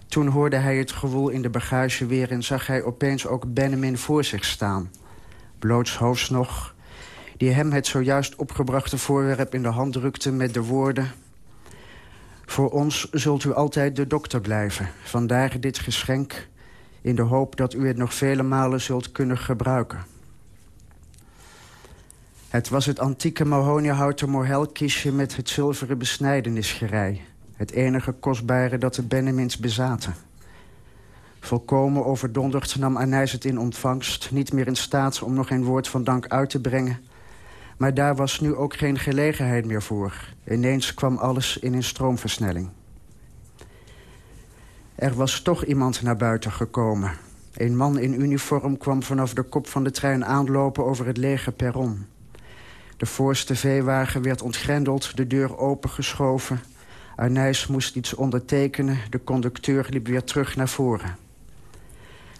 Toen hoorde hij het gewoel in de bagage weer... en zag hij opeens ook Benjamin voor zich staan. Blootshoofds nog, die hem het zojuist opgebrachte voorwerp in de hand drukte met de woorden... Voor ons zult u altijd de dokter blijven. Vandaar dit geschenk, in de hoop dat u het nog vele malen zult kunnen gebruiken. Het was het antieke mahoniehouten mohelkistje met het zilveren besnijdenisgerei. Het enige kostbare dat de Bennemins bezaten. Volkomen overdonderd nam Anijs het in ontvangst... niet meer in staat om nog een woord van dank uit te brengen... Maar daar was nu ook geen gelegenheid meer voor. Ineens kwam alles in een stroomversnelling. Er was toch iemand naar buiten gekomen. Een man in uniform kwam vanaf de kop van de trein aanlopen over het lege perron. De voorste veewagen werd ontgrendeld, de deur opengeschoven. Arnijs moest iets ondertekenen, de conducteur liep weer terug naar voren.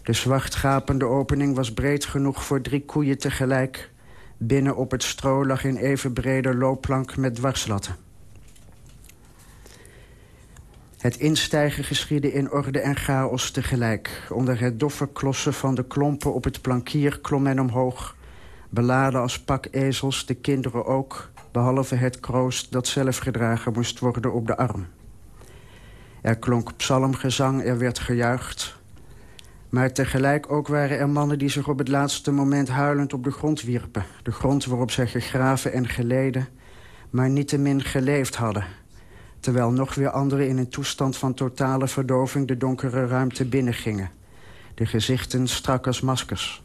De zwart gapende opening was breed genoeg voor drie koeien tegelijk... Binnen op het stro lag een even brede loopplank met dwarslatten. Het instijgen geschiedde in orde en chaos tegelijk. Onder het doffe klossen van de klompen op het plankier klom men omhoog. Beladen als pakezels, de kinderen ook... behalve het kroost dat zelf gedragen moest worden op de arm. Er klonk psalmgezang, er werd gejuicht... Maar tegelijk ook waren er mannen die zich op het laatste moment huilend op de grond wierpen. De grond waarop zij gegraven en geleden, maar niettemin geleefd hadden. Terwijl nog weer anderen in een toestand van totale verdoving de donkere ruimte binnengingen. De gezichten strak als maskers.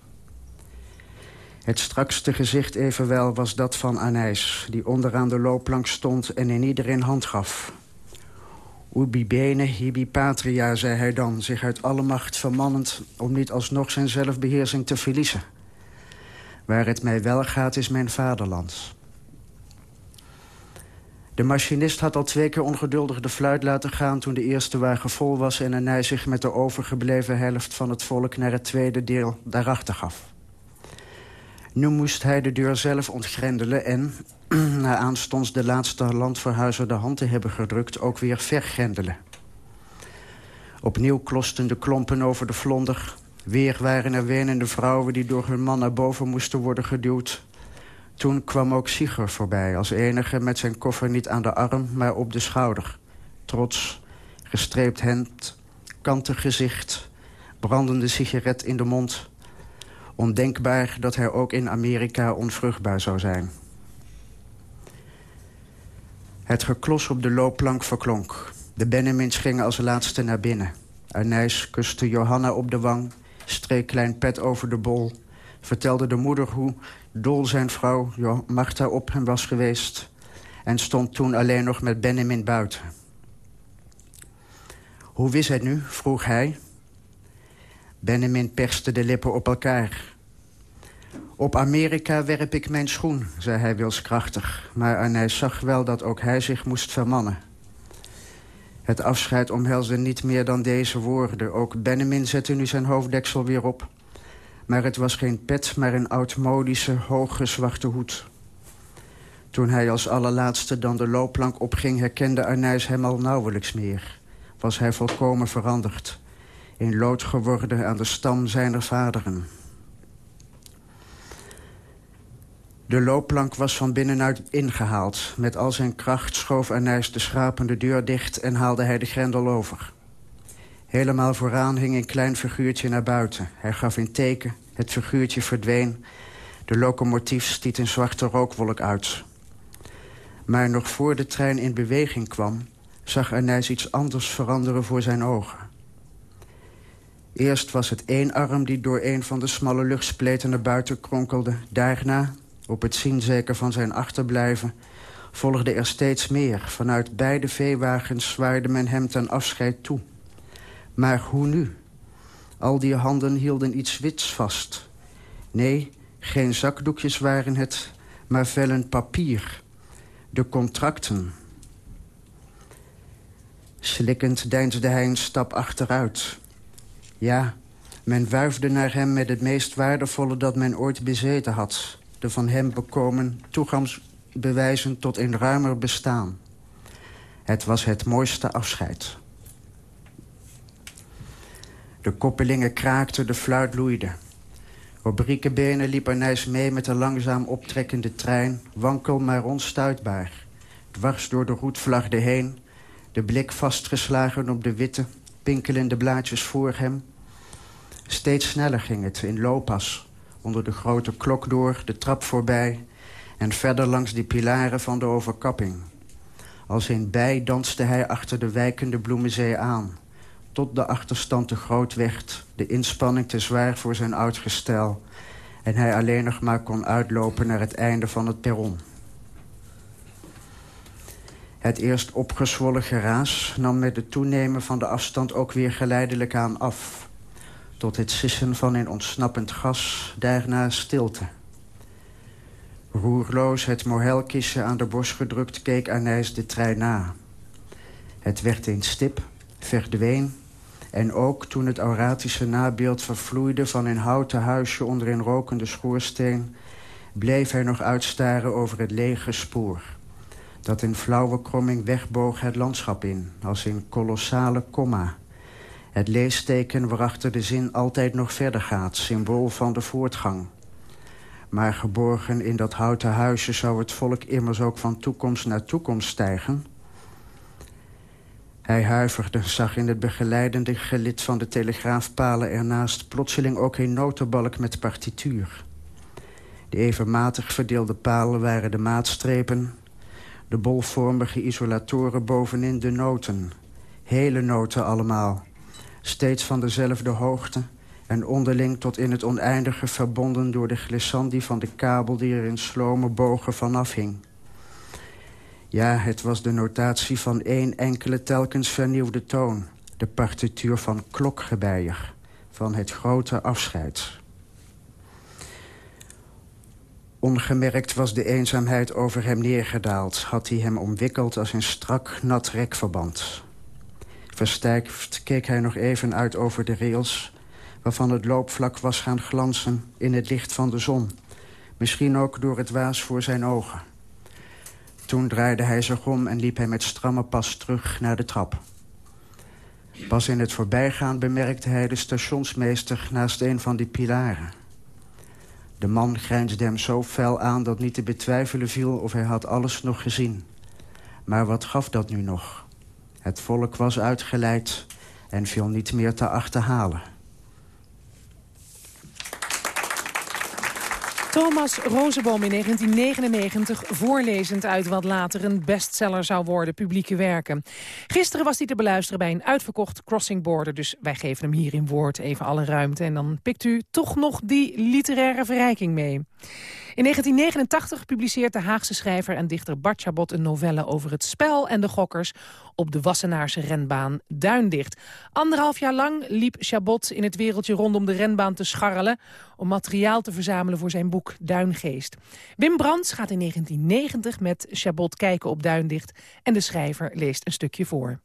Het strakste gezicht evenwel was dat van Anijs... die onderaan de loopplank stond en in iedereen hand gaf. Ubi bene, hibi patria, zei hij dan, zich uit alle macht vermannend... om niet alsnog zijn zelfbeheersing te verliezen. Waar het mij wel gaat, is mijn vaderland. De machinist had al twee keer ongeduldig de fluit laten gaan... toen de eerste wagen vol was en hij zich met de overgebleven helft van het volk... naar het tweede deel daarachter gaf. Nu moest hij de deur zelf ontgrendelen en, na aanstonds de laatste landverhuizer de hand te hebben gedrukt... ook weer vergrendelen. Opnieuw klosten de klompen over de vlonder. Weer waren er wenende vrouwen die door hun man naar boven moesten worden geduwd. Toen kwam ook Sieger voorbij, als enige met zijn koffer niet aan de arm, maar op de schouder. Trots, gestreept hemd, kantig gezicht, brandende sigaret in de mond ondenkbaar dat hij ook in Amerika onvruchtbaar zou zijn. Het geklos op de loopplank verklonk. De Bennemins gingen als laatste naar binnen. Arnijs kuste Johanna op de wang, streek klein pet over de bol... vertelde de moeder hoe dol zijn vrouw Martha op hem was geweest... en stond toen alleen nog met Benjamin buiten. Hoe wist het nu? vroeg hij. Benjamin perste de lippen op elkaar. Op Amerika werp ik mijn schoen, zei hij wilskrachtig. Maar Arnijs zag wel dat ook hij zich moest vermannen. Het afscheid omhelsde niet meer dan deze woorden. Ook Benjamin zette nu zijn hoofddeksel weer op. Maar het was geen pet, maar een oudmodische, hoge zwarte hoed. Toen hij als allerlaatste dan de loopplank opging... herkende Arnijs hem al nauwelijks meer. Was hij volkomen veranderd. In lood geworden aan de stam zijner vaderen. De loopplank was van binnenuit ingehaald. Met al zijn kracht schoof Arnijs de schrapende deur dicht... en haalde hij de grendel over. Helemaal vooraan hing een klein figuurtje naar buiten. Hij gaf een teken, het figuurtje verdween. De locomotief stiet een zwarte rookwolk uit. Maar nog voor de trein in beweging kwam... zag Arnijs iets anders veranderen voor zijn ogen. Eerst was het één arm die door een van de smalle luchtspleten naar buiten kronkelde. Daarna op het zien zeker van zijn achterblijven volgde er steeds meer. Vanuit beide veewagens zwaaide men hem ten afscheid toe. Maar hoe nu? Al die handen hielden iets wits vast. Nee, geen zakdoekjes waren het, maar vellen papier. De contracten. Slikkend deinsde hij een stap achteruit. Ja, men wuifde naar hem met het meest waardevolle dat men ooit bezeten had de van hem bekomen toegangsbewijzen tot een ruimer bestaan. Het was het mooiste afscheid. De koppelingen kraakten, de fluit loeide. Op benen liep Arnijs mee met de langzaam optrekkende trein... wankel maar onstuitbaar. Dwars door de roetvlagde heen... de blik vastgeslagen op de witte, pinkelende blaadjes voor hem. Steeds sneller ging het, in looppas onder de grote klok door, de trap voorbij... en verder langs die pilaren van de overkapping. Als een bij danste hij achter de wijkende bloemenzee aan... tot de achterstand te groot werd, de inspanning te zwaar voor zijn oud gestel... en hij alleen nog maar kon uitlopen naar het einde van het perron. Het eerst opgezwollen geraas nam met het toenemen van de afstand ook weer geleidelijk aan af tot het sissen van een ontsnappend gas, daarna stilte. Roerloos het mohelkistje aan de borst gedrukt keek Anijs de trein na. Het werd een stip, verdween... en ook toen het auratische nabeeld vervloeide... van een houten huisje onder een rokende schoorsteen... bleef hij nog uitstaren over het lege spoor... dat in flauwe kromming wegboog het landschap in... als een kolossale komma het leesteken waarachter de zin altijd nog verder gaat, symbool van de voortgang. Maar geborgen in dat houten huisje zou het volk immers ook van toekomst naar toekomst stijgen. Hij huiverde, zag in het begeleidende gelid van de telegraafpalen ernaast... plotseling ook een notenbalk met partituur. De evenmatig verdeelde palen waren de maatstrepen... de bolvormige isolatoren bovenin de noten. Hele noten allemaal steeds van dezelfde hoogte... en onderling tot in het oneindige verbonden door de glissandie van de kabel... die er in slome bogen vanaf hing. Ja, het was de notatie van één enkele telkens vernieuwde toon. De partituur van Klokgebeier, van het grote afscheid. Ongemerkt was de eenzaamheid over hem neergedaald... had hij hem omwikkeld als een strak, nat rekverband. Verstijfd keek hij nog even uit over de rails... waarvan het loopvlak was gaan glanzen in het licht van de zon. Misschien ook door het waas voor zijn ogen. Toen draaide hij zich om en liep hij met stramme pas terug naar de trap. Pas in het voorbijgaan bemerkte hij de stationsmeester naast een van die pilaren. De man grijnsde hem zo fel aan dat niet te betwijfelen viel of hij had alles nog gezien. Maar wat gaf dat nu nog? Het volk was uitgeleid en viel niet meer te achterhalen. Thomas Rozenboom in 1999 voorlezend uit wat later een bestseller zou worden, publieke werken. Gisteren was hij te beluisteren bij een uitverkocht Crossing Border, dus wij geven hem hier in woord even alle ruimte. En dan pikt u toch nog die literaire verrijking mee. In 1989 publiceert de Haagse schrijver en dichter Bart Chabot een novelle over het spel en de gokkers op de Wassenaarse renbaan Duindicht. Anderhalf jaar lang liep Chabot in het wereldje rondom de renbaan te scharrelen om materiaal te verzamelen voor zijn boek Duingeest. Wim Brands gaat in 1990 met Chabot kijken op Duindicht en de schrijver leest een stukje voor.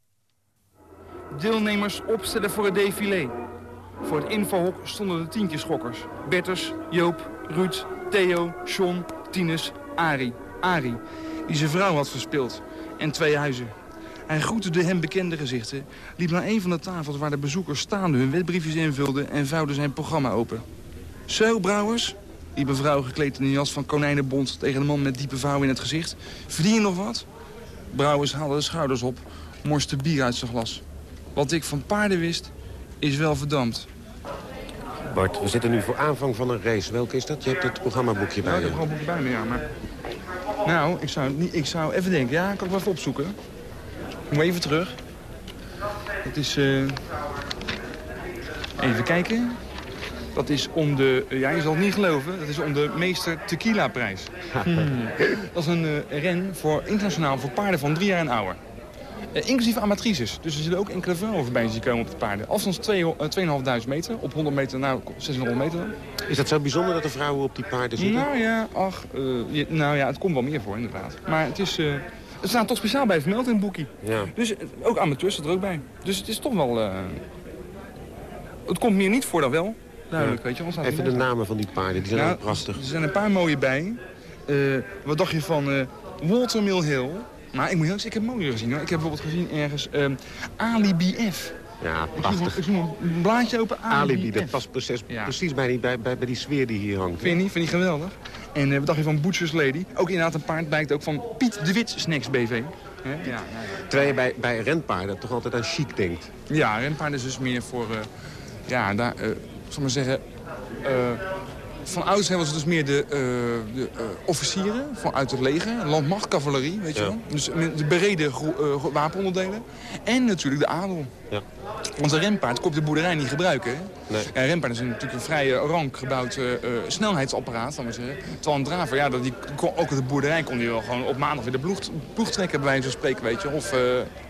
Deelnemers opstellen voor het défilé. Voor het invalhok stonden de tientjesgokkers. Berters, Joop, Ruud, Theo, John, Tinus, Ari. Ari, die zijn vrouw had verspeeld. En twee huizen. Hij groette de hem bekende gezichten, liep naar een van de tafels waar de bezoekers staande hun wetbriefjes invulden en vouwde zijn programma open. Zo, Brouwers, een vrouw gekleed in een jas van konijnenbond tegen de man met diepe vouw in het gezicht. Verdien je nog wat? Brouwers haalde de schouders op, morste bier uit zijn glas. Wat ik van paarden wist, is wel verdampt. Bart, we zitten nu voor aanvang van een race. Welke is dat? Je hebt het programmaboekje bij Ja, je. ik heb gewoon een boekje bij me, ja, maar... Nou, ik zou, niet, ik zou even denken, ja, kan ik wel even opzoeken. Ik moet even terug. Het is... eh, Even kijken. Dat is om de... ja, je zal het niet geloven. Dat is om de meester tequila prijs. Hmm. Dat is een eh, ren voor, internationaal voor paarden van drie jaar en ouder. Eh, inclusief amatrices. Dus er zullen ook enkele vrouwen voorbij zien komen op de paarden. Afstands twee- eh, 2.500 meter. Op 100 meter, nou 600 meter. dan. Is dat zo bijzonder dat de vrouwen op die paarden zitten? Nou ja, ach, eh, je- nou ja, het komt wel meer voor inderdaad. Maar het is, het staat toch speciaal bij vermeld in het boekje. Ja. Dus ook amateurs zit er ook bij. Dus het is toch wel, het komt meer niet voor dan wel. Duidelijk, Ja. weet je er Even de namen van die paarden, die zijn ook prachtig. Er zijn een paar mooie bij. Wat dacht je van eh Walter Mill Hill? Maar ik moet heel ik heb mooier gezien hoor. Ik heb bijvoorbeeld gezien ergens ehm Alibi F. Ja, prachtig. ik zoek een blaadje open, Alibi, Alibi, dat past precies, Ja. precies bij, die, bij, bij, bij die sfeer die hier hangt. Vind je niet? Vind je geweldig? En eh, wat dacht je van Butcher's Lady? Ook inderdaad een paard blijkt ook van Piet de Wit Snacks BV. Hè? Ja, ja, Terwijl je bij, bij renpaarden toch altijd aan chic denkt. ja, renpaard is dus meer voor, eh, ja, daar, eh, zal maar zeggen, van oudsher was het dus meer de, eh, de eh, officieren vanuit het leger, landmacht, cavalerie, weet je Ja. wel. Dus de bereden eh, wapenonderdelen. En natuurlijk de adel. Ja. Want een renpaard kon de boerderij niet gebruiken. Nee. En een renpaard is natuurlijk een vrij rank gebouwd snelheidsapparaat, zal ik maar zeggen. Terwijl een draver, ja, dat die, kon, ook op de boerderij kon die wel gewoon op maandag weer de ploeg, ploeg trekken, bij wijze van spreken, weet je. Of,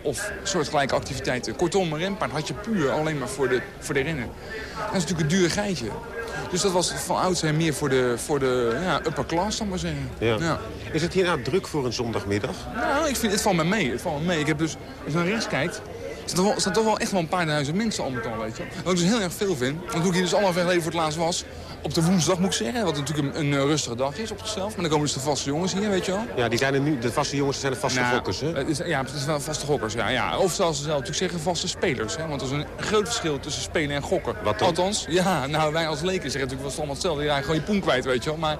of soortgelijke activiteiten. Kortom, een renpaard had je puur alleen maar voor de, voor de rennen. Dat is natuurlijk een duur geitje. Dus dat was van oudsher meer voor de, voor de ja, upper class, zal ik maar zeggen. Ja. Is het hier nou druk voor een zondagmiddag? Nou, ik vind, het valt me mee. Het valt me mee. Ik heb dus, als je naar rechts kijkt, er staan toch, wel- echt wel een paar duizend mensen al met al, weet je. Wat ik dus heel erg veel vind, want toen ik hier dus anderhalf jaar geleden voor het laatst was, op de woensdag moet ik zeggen, wat natuurlijk een, een eh, rustige dag is op zichzelf. Maar dan komen dus de vaste jongens hier, weet je wel. Ja, die zijn er nu, de vaste jongens zijn de vaste Nou, gokkers, hè? het is, ja, het wel vaste gokkers, ja, ja. Of zoals ze zelf natuurlijk zeggen, vaste spelers. Hè? Want er is een groot verschil tussen spelen en gokken. Wat dan? Althans, ja, nou wij als leken zeggen natuurlijk wel allemaal hetzelfde. Ja, gewoon je poen kwijt, weet je wel. Maar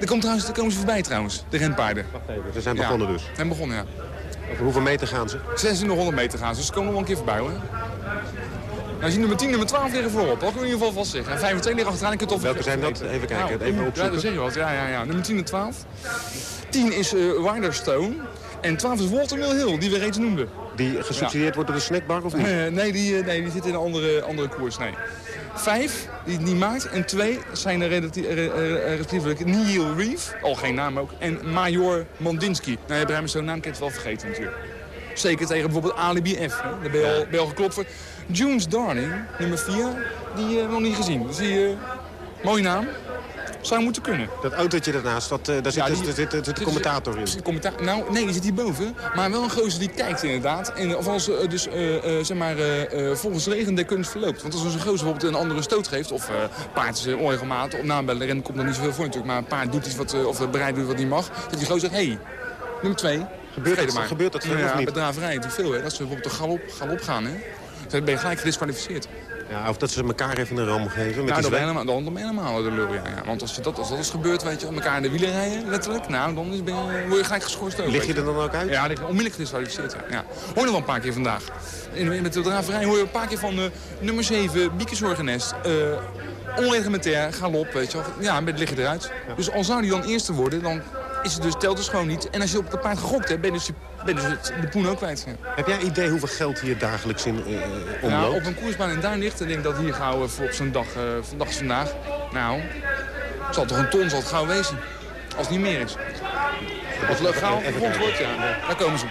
er, komt trouwens, er komen ze voorbij trouwens, de renpaarden. Wacht even, ze zijn begonnen ja. dus. Zijn begonnen, ja. Over hoeveel meter gaan ze? 2600 meter gaan ze, dus ze komen nog wel een keer voorbij hoor. Nou, zie nummer 10, nummer 12 liggen voorop. Dat kan ik in ieder geval vast zeggen. En 5 en 2 liggen achteraan. Ik het al Welke zijn dat? vergeten. Even kijken, Nou, even Ja, opzoeken. dat zeg je wat. Ja, ja, ja. Nummer 10 en 12. 10 is Wilderstone. En 12 is Walter Mill Hill, die we reeds noemden. Die gesubsidieerd wordt door de snackbar of niet? Nee, die, eh, nee, die zit in een andere, andere koers. Nee. Vijf die het niet maakt. En twee zijn er relati- eh, respectievelijk Neil Reef, al geen naam ook, en Major Mondinsky. Nou, je hebt zo'n naam kent wel vergeten natuurlijk. Zeker tegen bijvoorbeeld Alibi F. Hè. Daar ben je, al, ben je al geklopt voor. Junes Darling, nummer 4, die hebben we nog niet gezien. Dus die, eh, mooie naam. Zou moeten kunnen. Dat autootje daarnaast, dat, eh, daar zit, Ja, die- zit, zit, zit de commentator in. Zit nou, nee, die zit hierboven. Maar wel een gozer die kijkt inderdaad. En of als eh, dus, eh, eh, zeg maar, eh, eh, volgens de regel der kunst verloopt. Want als een gozer bijvoorbeeld een andere stoot geeft... of eh paard is eh, onregelmatig, of nou, bij de ren komt er niet zoveel voor natuurlijk... maar een paard doet iets wat, eh, of bereid doet wat niet mag... dat die gozer zegt, hé, hey, nummer twee, Gebeurt dat- maar. gebeurt dat veel of ja, niet? Bij draverij natuurlijk veel, hè. Dat ze bijvoorbeeld de galop, galop gaan, hè. Dan ben je gelijk gedisqualificeerd. Ja, of dat ze elkaar even een ram geven met Nou, die dan helemaal, dan, helemaal de lul, ja, ja. Want als, je dat, als dat is gebeurd, weet je, elkaar in de wielen rijden, letterlijk, nou, dan is, ben je, word je gelijk geschorst ook. Lig je er dan ook uit? Ja, onmiddellijk gedisqualificeerd, ja. ja. Hoor je nog wel een paar keer vandaag. In, in met de draverij hoor je een paar keer van eh, nummer 7, Biekenzorgenest, eh onreglementair, galop, weet je wel. Ja, met lig je eruit. Dus al zou die dan eerste worden, dan is het dus, telt dus gewoon niet. En als je op het paard gegokt hebt, ben je dus, ben je dus het- de poen ook kwijt. Ja. Heb jij idee hoeveel geld hier dagelijks in eh, eh, Ja, omloopt? op een koersbaan in Duinlicht, ik denk dat hier gauw eh, voor op zo'n dag, vandaag is vandaag. Nou, het zal toch een ton zal het gauw wezen. Als het niet meer is. Als het gauw wordt, ja, daar komen ze.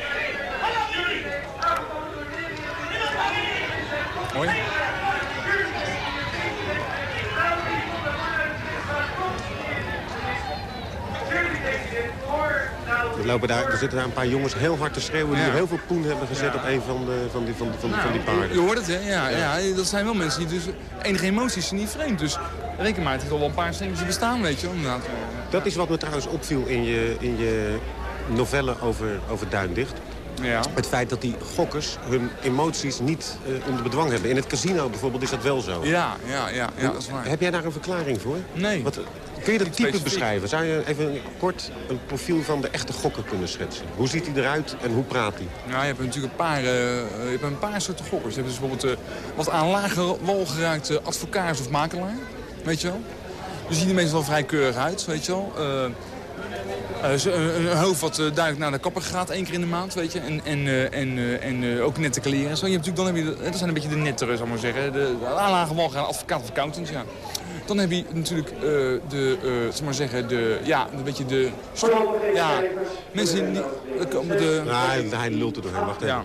Mooi. Er, lopen daar, er zitten daar een paar jongens heel hard te schreeuwen... die Ja. heel veel poen hebben gezet op een van, de, van, die, van, van, van die Nou, paarden. Je hoort het, hè? Ja, ja. dat zijn wel mensen die dus... Enige emoties zijn niet vreemd. Dus reken maar, het heeft al wel een paar steentjes bestaan, weet je. Inderdaad. Dat is wat me trouwens opviel in je, in je novelle over, over Duindicht. Ja. Het feit dat die gokkers hun emoties niet eh, onder bedwang hebben. In het casino bijvoorbeeld is dat wel zo. Ja, ja, ja, ja, dat is waar. Heb jij daar een verklaring voor? Nee. Wat, kun je dat type specifiek. beschrijven? Zou je even kort een profiel van de echte gokker kunnen schetsen? Hoe ziet hij eruit en hoe praat hij? Ja, je hebt natuurlijk een paar, eh, je hebt een paar soorten gokkers. Je hebt dus bijvoorbeeld eh, wat aan lage wal geraakte advocaat of makelaar. Weet je wel? Dus zien er meestal wel vrij keurig uit, weet je wel. Eh, eh, een, een hoofd wat eh, duidelijk naar de kapper gaat één keer in de maand, weet je. En, en, eh, en, eh, en eh, ook nette kleren en zo. Je hebt natuurlijk, dan heb je, dat zijn een beetje de nettere, zal ik maar zeggen. De, de aan lage wal gaan advocaat of accountant, ja. Dan heb je natuurlijk eh, de, eh zal maar zeggen, de, ja, een beetje de, ja, mensen die, komen de... Nou, hij, hij lult er doorheen. Wacht even. Ja.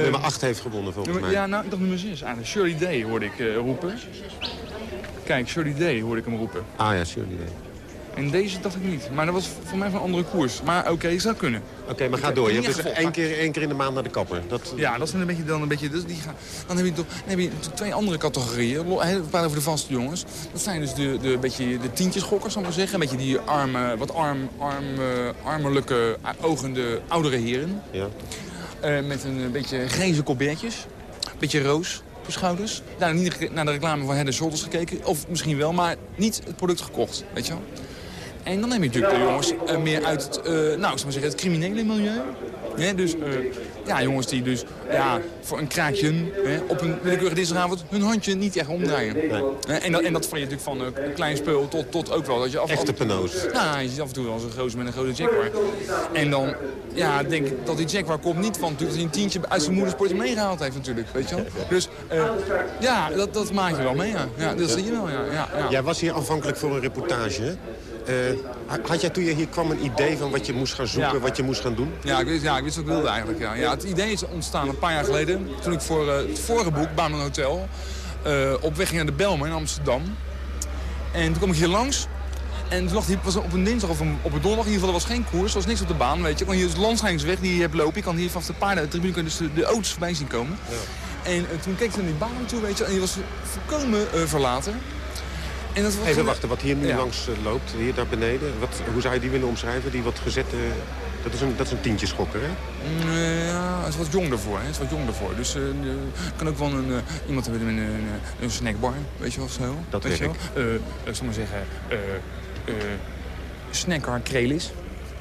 Nummer 8 heeft gewonnen volgens Nummer- mij. Ja, nou, ik dacht nummer 6 eigenlijk. Shirley Day hoorde ik eh, roepen. Kijk, Shirley Day hoorde ik hem roepen. Ah ja, Shirley Day. En deze dacht ik niet. Maar dat was voor mij van een andere koers. Maar oké, zou kunnen. Oké, maar ga door. Je hebt dus één keer, één keer in de maand naar de kapper. Dat, Ja, dat zijn een beetje dan een beetje. Dus die gaan, dan heb je toch, dan heb je twee andere categorieën. Een paar over de vaste jongens. Dat zijn dus de, de, beetje de tientjesgokkers, zal ik maar zeggen. Een beetje die arme, wat arm, arm, armelijke, ogende oudere heren. Ja. Eh, met een beetje grijze colbertjes. Een beetje roos op de schouders. Daar niet naar de reclame van Head Shoulders gekeken. Of misschien wel, maar niet het product gekocht. Weet je wel? En dan heb je natuurlijk de jongens eh, meer uit het, eh, nou, ik zou maar zeggen, het criminele milieu. Ja, dus eh, ja, jongens die dus ja, voor een kraakje hè, op een willekeurige dinsdagavond hun handje niet echt omdraaien. En, dat, en dat je natuurlijk van een klein spul tot, tot ook wel. Dat je af, Echte af, penose. Nou, je ziet af en toe wel eens een gozer met een grote Jaguar. En dan ja, denk ik dat die Jaguar komt niet van natuurlijk dat hij een tientje uit zijn moeders portemonnee gehaald heeft natuurlijk. Weet je wel? Dus ja, dat, dat maak je wel mee. Ja. Ja, dat zie je wel. Ja, ja, ja. Jij was hier afhankelijk voor een reportage. hè? Eh, had jij toen je hier kwam een idee van wat je moest gaan zoeken, Ja. wat je moest gaan doen? Ja, ik wist, ja, ik wist wat ik wilde eigenlijk. Ja. Ja, het idee is ontstaan een paar jaar geleden. Toen ik voor eh, het vorige boek, Baan Hotel, eh, op weg ging naar de Belmen in Amsterdam. En toen kwam ik hier langs. En toen lag hier, was op een dinsdag of een, op een donderdag. In ieder geval, er was geen koers. Er was niks op de baan, weet je. Kon hier dus landschijnsweg die je hebt lopen. Je kan hier vanaf de paarden, de tribune, kun je dus de, de auto's voorbij zien komen. En eh, toen keek ik naar die baan toe, weet je. En die was volkomen verlaten. En dat Even wachten, wat hier nu Ja. langs eh, loopt, hier daar beneden. Wat, hoe zou je die willen omschrijven? Die wat gezette... Dat is een, dat is een tientjesgokker, hè? Mm, eh, ja, het is wat jong daarvoor. Hè. Het is wat jong daarvoor. Dus eh, kan ook wel een, iemand hebben met een, een, snackbar, weet je wel zo. Dat weet je wel. Ik zal maar zeggen, eh eh snackbar Krelis.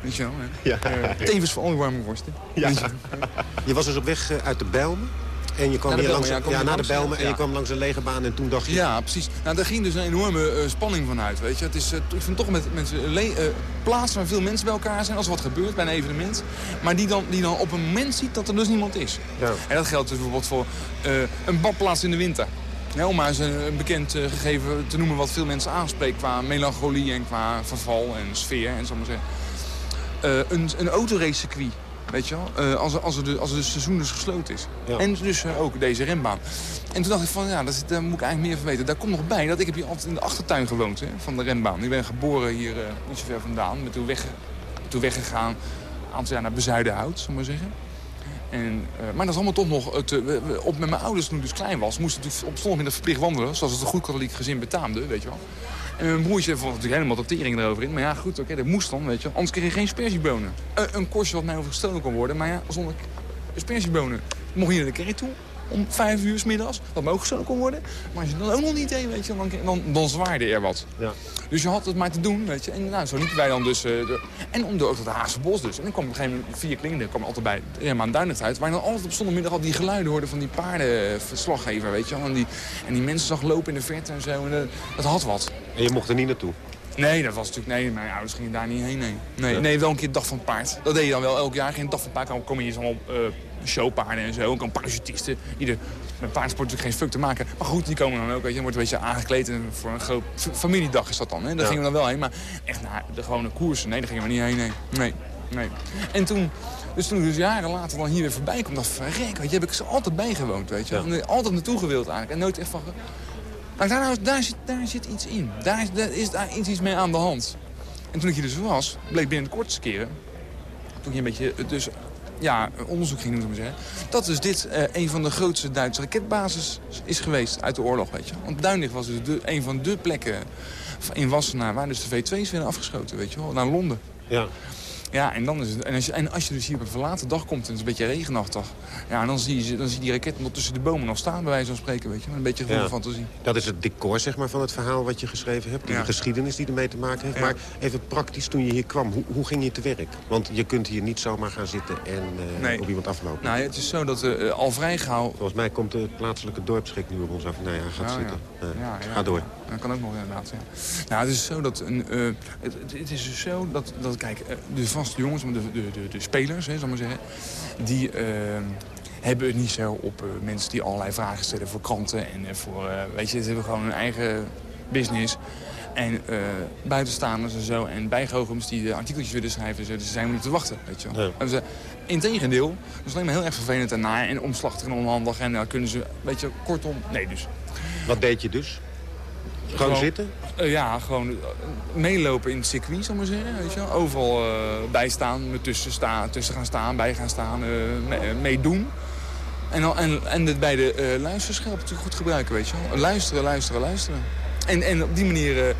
Weet je wel. hè. Ja. Tevens voor alle warme worsten. Ja. Je. Was dus op weg uit de Bijlmen. En je kwam hier langs, ja, naar de Bijlmen en je kwam langs een lege baan en toen dacht je... Ja, precies. Nou, daar ging dus een enorme eh, spanning van uit, weet je. Het is, eh, ik vind toch met mensen, eh, plaatsen waar veel mensen bij elkaar zijn, als er wat gebeurt bij een evenement. Maar die dan, die dan op een moment ziet dat er dus niemand is. Ja. En dat geldt dus bijvoorbeeld voor een badplaats in de winter. Ja, om maar eens een, bekend gegeven te noemen wat veel mensen aanspreekt qua melancholie en qua verval en sfeer en zo maar zeggen. Eh, een, een autoracecircuit, weet je wel, eh, als, als, er de, als het seizoen dus gesloten is. Ja. En dus eh, ook deze renbaan. En toen dacht ik van, ja, dat, daar moet ik eigenlijk meer van weten. Daar komt nog bij dat ik heb hier altijd in de achtertuin gewoond hè, van de renbaan. Ik ben geboren hier eh, niet zo ver vandaan, ben toen, weg, toen weggegaan, een aantal jaar naar Bezuidenhout, zal ik maar zeggen. En, maar dat is allemaal toch nog... Het, op, met mijn ouders toen ik dus klein was... moest ik natuurlijk op in de verplicht wandelen. Zoals het een goed katholiek gezin betaamde, weet je wel. En mijn broertje vond natuurlijk helemaal de tering erover in. Maar ja, goed, oké, dat moest dan, weet je. Anders kreeg je geen sperziebonen. Uh, een korstje wat mij over gestolen kon worden. Maar ja, zonder sperziebonen mocht je naar de kerk toe om vijf uur s middags. Wat ook gestolen kon worden. Maar als je dan ook nog niet deed, weet je, dan, dan, dan zwaarde er wat. Ja. Dus je had het maar te doen, weet je. En nou, zo liepen wij dan dus... Uh, de, en om de, ook dat Hazenbos dus. En dan kwam op een gegeven moment vier klingen, kwam altijd bij helemaal duidelijk uit. Waar je dan altijd op zondagmiddag al die geluiden hoorde van die paardenverslaggever, weet je. En die, en die mensen zag lopen in de verte en zo. En dat, dat had wat. En je mocht er niet naartoe? Nee, dat was natuurlijk... Nee, mijn ouders gingen daar niet heen, nee. Nee, nee wel een keer dag van het paard. Dat deed je dan wel elk jaar. Geen dag van het paard. Dan kom je allemaal uh, showpaarden en zo. Ook een parachutisten. Die er met paardsport natuurlijk geen fuck te maken. Maar goed, die komen dan ook. Weet je, wordt een beetje aangekleed. En voor een groot familiedag is dat dan. Hè. Daar gingen we dan wel heen. Maar echt naar de gewone koersen. Nee, daar gingen we niet heen. Nee. nee. nee. En toen... Dus toen dus jaren later dan hier weer voorbij komt, dat verrek, weet je, heb ik ze altijd bijgewoond, weet je. Ja. Altijd naartoe gewild eigenlijk. En nooit echt van, maar daar, nou, daar, zit, daar zit iets in. Daar, daar is daar iets mee aan de hand. En toen ik hier dus was, bleek binnen de kortste keren... toen je een beetje dus, ja, onderzoek ging doen, zeggen... dat dus dit uh, een van de grootste Duitse raketbases is geweest uit de oorlog, weet je. Want Duinlicht was dus de, een van de plekken in Wassenaar... waar dus de V2's werden afgeschoten, weet je wel, naar Londen. Ja. Ja, en, dan is het, en, als je, en als je dus hier op een verlaten dag komt en het is een beetje regenachtig... Ja, dan zie je, dan zie je die raketten nog tussen de bomen nog staan, bij wijze van spreken, weet je. Met een beetje gevoel ja. fantasie. Dat is het decor, zeg maar, van het verhaal wat je geschreven hebt. Die geschiedenis die ermee te maken heeft. Maar even praktisch, toen je hier kwam, hoe, hoe ging je te werk? Want je kunt hier niet zomaar gaan zitten en uh, op iemand aflopen. Nou, het is zo dat uh, al vrij gauw... Volgens mij komt de plaatselijke dorpsgek nu op ons af. Nee, hij gaat oh, zitten. Uh, ga door. Dat kan ook nog inderdaad, ja. Nou, het is zo dat... Een, het, het, is dus zo dat, dat kijk, de vaste jongens, de, de, de, de spelers, hè, zal maar zeggen... die hebben het niet zo op uh, mensen die allerlei vragen stellen voor kranten. En voor, weet je, ze hebben gewoon hun eigen business. En buitenstaanders en zo. En bijgoochels die de artikeltjes willen schrijven. Zo, dus ze zijn niet te wachten, weet je wel. Nee. Ze, integendeel, dat is alleen maar heel erg vervelend en naar. En omslachtig en onhandig. En dan kunnen ze, weet je, kortom, nee dus. Wat deed je dus? Gewoon, zitten? Uh, ja, gewoon meelopen in het circuit, zal maar zeggen. Weet je? Overal uh, bijstaan, me tussen, staan, tussen gaan staan, bij gaan staan, meedoen. En, en, en het bij de uh, luisterschelp natuurlijk goed gebruiken, weet je wel. Luisteren, luisteren, luisteren. En, en op die manier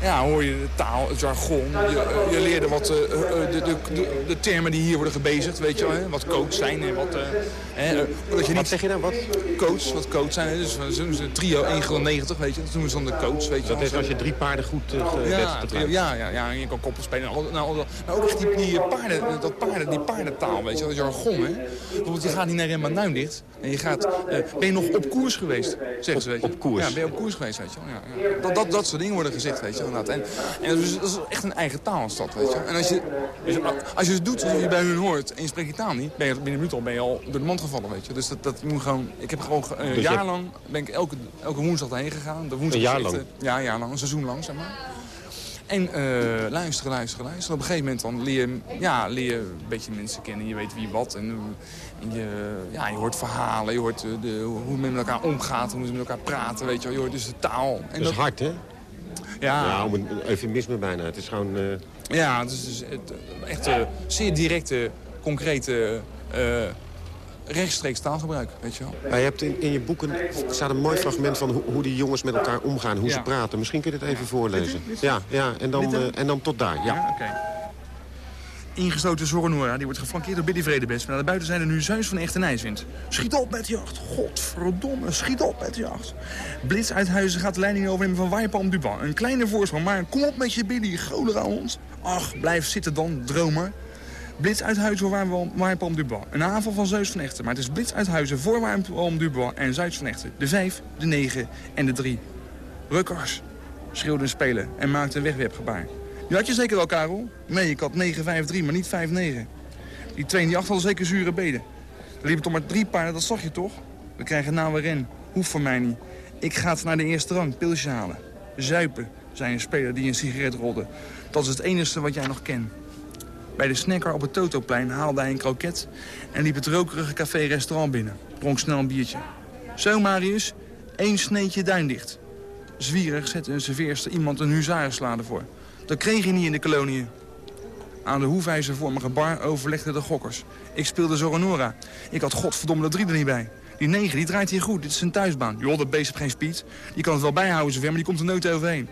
ja, hoor je de taal, het jargon. Je, je leerde wat uh, de, de, de, de, termen die hier worden gebezigd, weet je wel. Hè? Wat coach zijn en wat... Hè, dat je niet... Wat zeg je dan? Wat? Coach, wat coach zijn. Hè? Dus een trio 1,90 weet je. Dat noemen ze dan de coach, weet je Dat is als je drie paarden goed uh, ja, ja, ja, ja, en je kan koppel spelen. Nou, nou, maar ook echt die, die, paarden, dat paarden, die paardentaal, weet je. Dat jargon, hè. Bijvoorbeeld, je gaat niet naar Remma Nuindicht. En je gaat... ben je nog op koers geweest, zeggen ze, weet je. Op koers? Ja, ben je op koers geweest, weet je. Ja, ja. Dat, dat, dat soort dingen worden gezegd, weet je. En, en dat, is, dat, is, echt een eigen taal als dat, weet je. En als je, als je het doet zoals je bij hun hoort en je spreekt die taal niet... ben je binnen een minuut al, ben je al door de mand gevallen, weet je. Dus dat, dat moet gewoon... Ik heb gewoon een dus jaar lang ben ik elke, elke woensdag heen gegaan. De woensdag een jaar lang? ja, een jaar lang. Een seizoen lang, zeg maar. En uh, luisteren, luisteren, luisteren. Op een gegeven moment dan leer je, ja, leer je een beetje mensen kennen. Je weet wie wat. En, en je, ja, je hoort verhalen. Je hoort de, hoe men met elkaar omgaat. Hoe ze met elkaar praten. Weet je, je hoort dus de taal. En dat is hard, hè? Ja. ja, om een eufemisme bijna. Het is gewoon... Uh... Ja, het is dus het, echt uh, zeer directe, concrete, uh, rechtstreeks taalgebruik, weet je wel. Maar je hebt in, in je boeken staat een mooi fragment van hoe, hoe die jongens met elkaar omgaan, hoe ja. ze praten. Misschien kun je het even voorlezen. Ja, ja en, dan, en dan tot daar. Ja, ja oké. Okay ingesloten Zornora. Die wordt geflankeerd door Billy Vredebest. Maar naar de buiten zijn er nu Zeus van Echte Nijswind. Schiet op met jacht. Godverdomme, schiet op met jacht. Blitz uit Huizen gaat de leiding overnemen van Waaiepalm Duban. Een kleine voorsprong, maar kom op met je Billy, cholera ons. Ach, blijf zitten dan, dromer. Blitz uit Huizen voor Waaiepalm Duban. Een aanval van Zeus van Echten. Maar het is Blitz uit Huizen voor Waaiepalm Duban en Zeus van Echten. De 5, de 9 en de 3. Rukkers, schreeuwde een speler en maakte een wegwerpgebaar. Die had je zeker wel, Karel? Nee, ik had 9-5-3, maar niet 5-9. Die twee die acht hadden zeker zure beden. Er liepen toch maar drie paarden, dat zag je toch? We krijgen nou weer in. Hoeft voor mij niet. Ik ga het naar de eerste rang, pilsje halen. Zuipen, zei een speler die een sigaret rolde. Dat is het enige wat jij nog kent. Bij de snacker op het Totoplein haalde hij een kroket... en liep het rokerige café-restaurant binnen. Dronk snel een biertje. Zo, Marius, één sneetje duindicht. Zwierig zette een serveerster iemand een huzarenslade voor. Dat kreeg je niet in de koloniën. Aan de hoefijzervormige bar overlegden de gokkers. Ik speelde Zoranora. Ik had godverdomme de drie er niet bij. Die negen, die draait hier goed. Dit is zijn thuisbaan. Joh, dat beest heeft geen speed. Die kan het wel bijhouden zover, maar die komt er nooit overheen.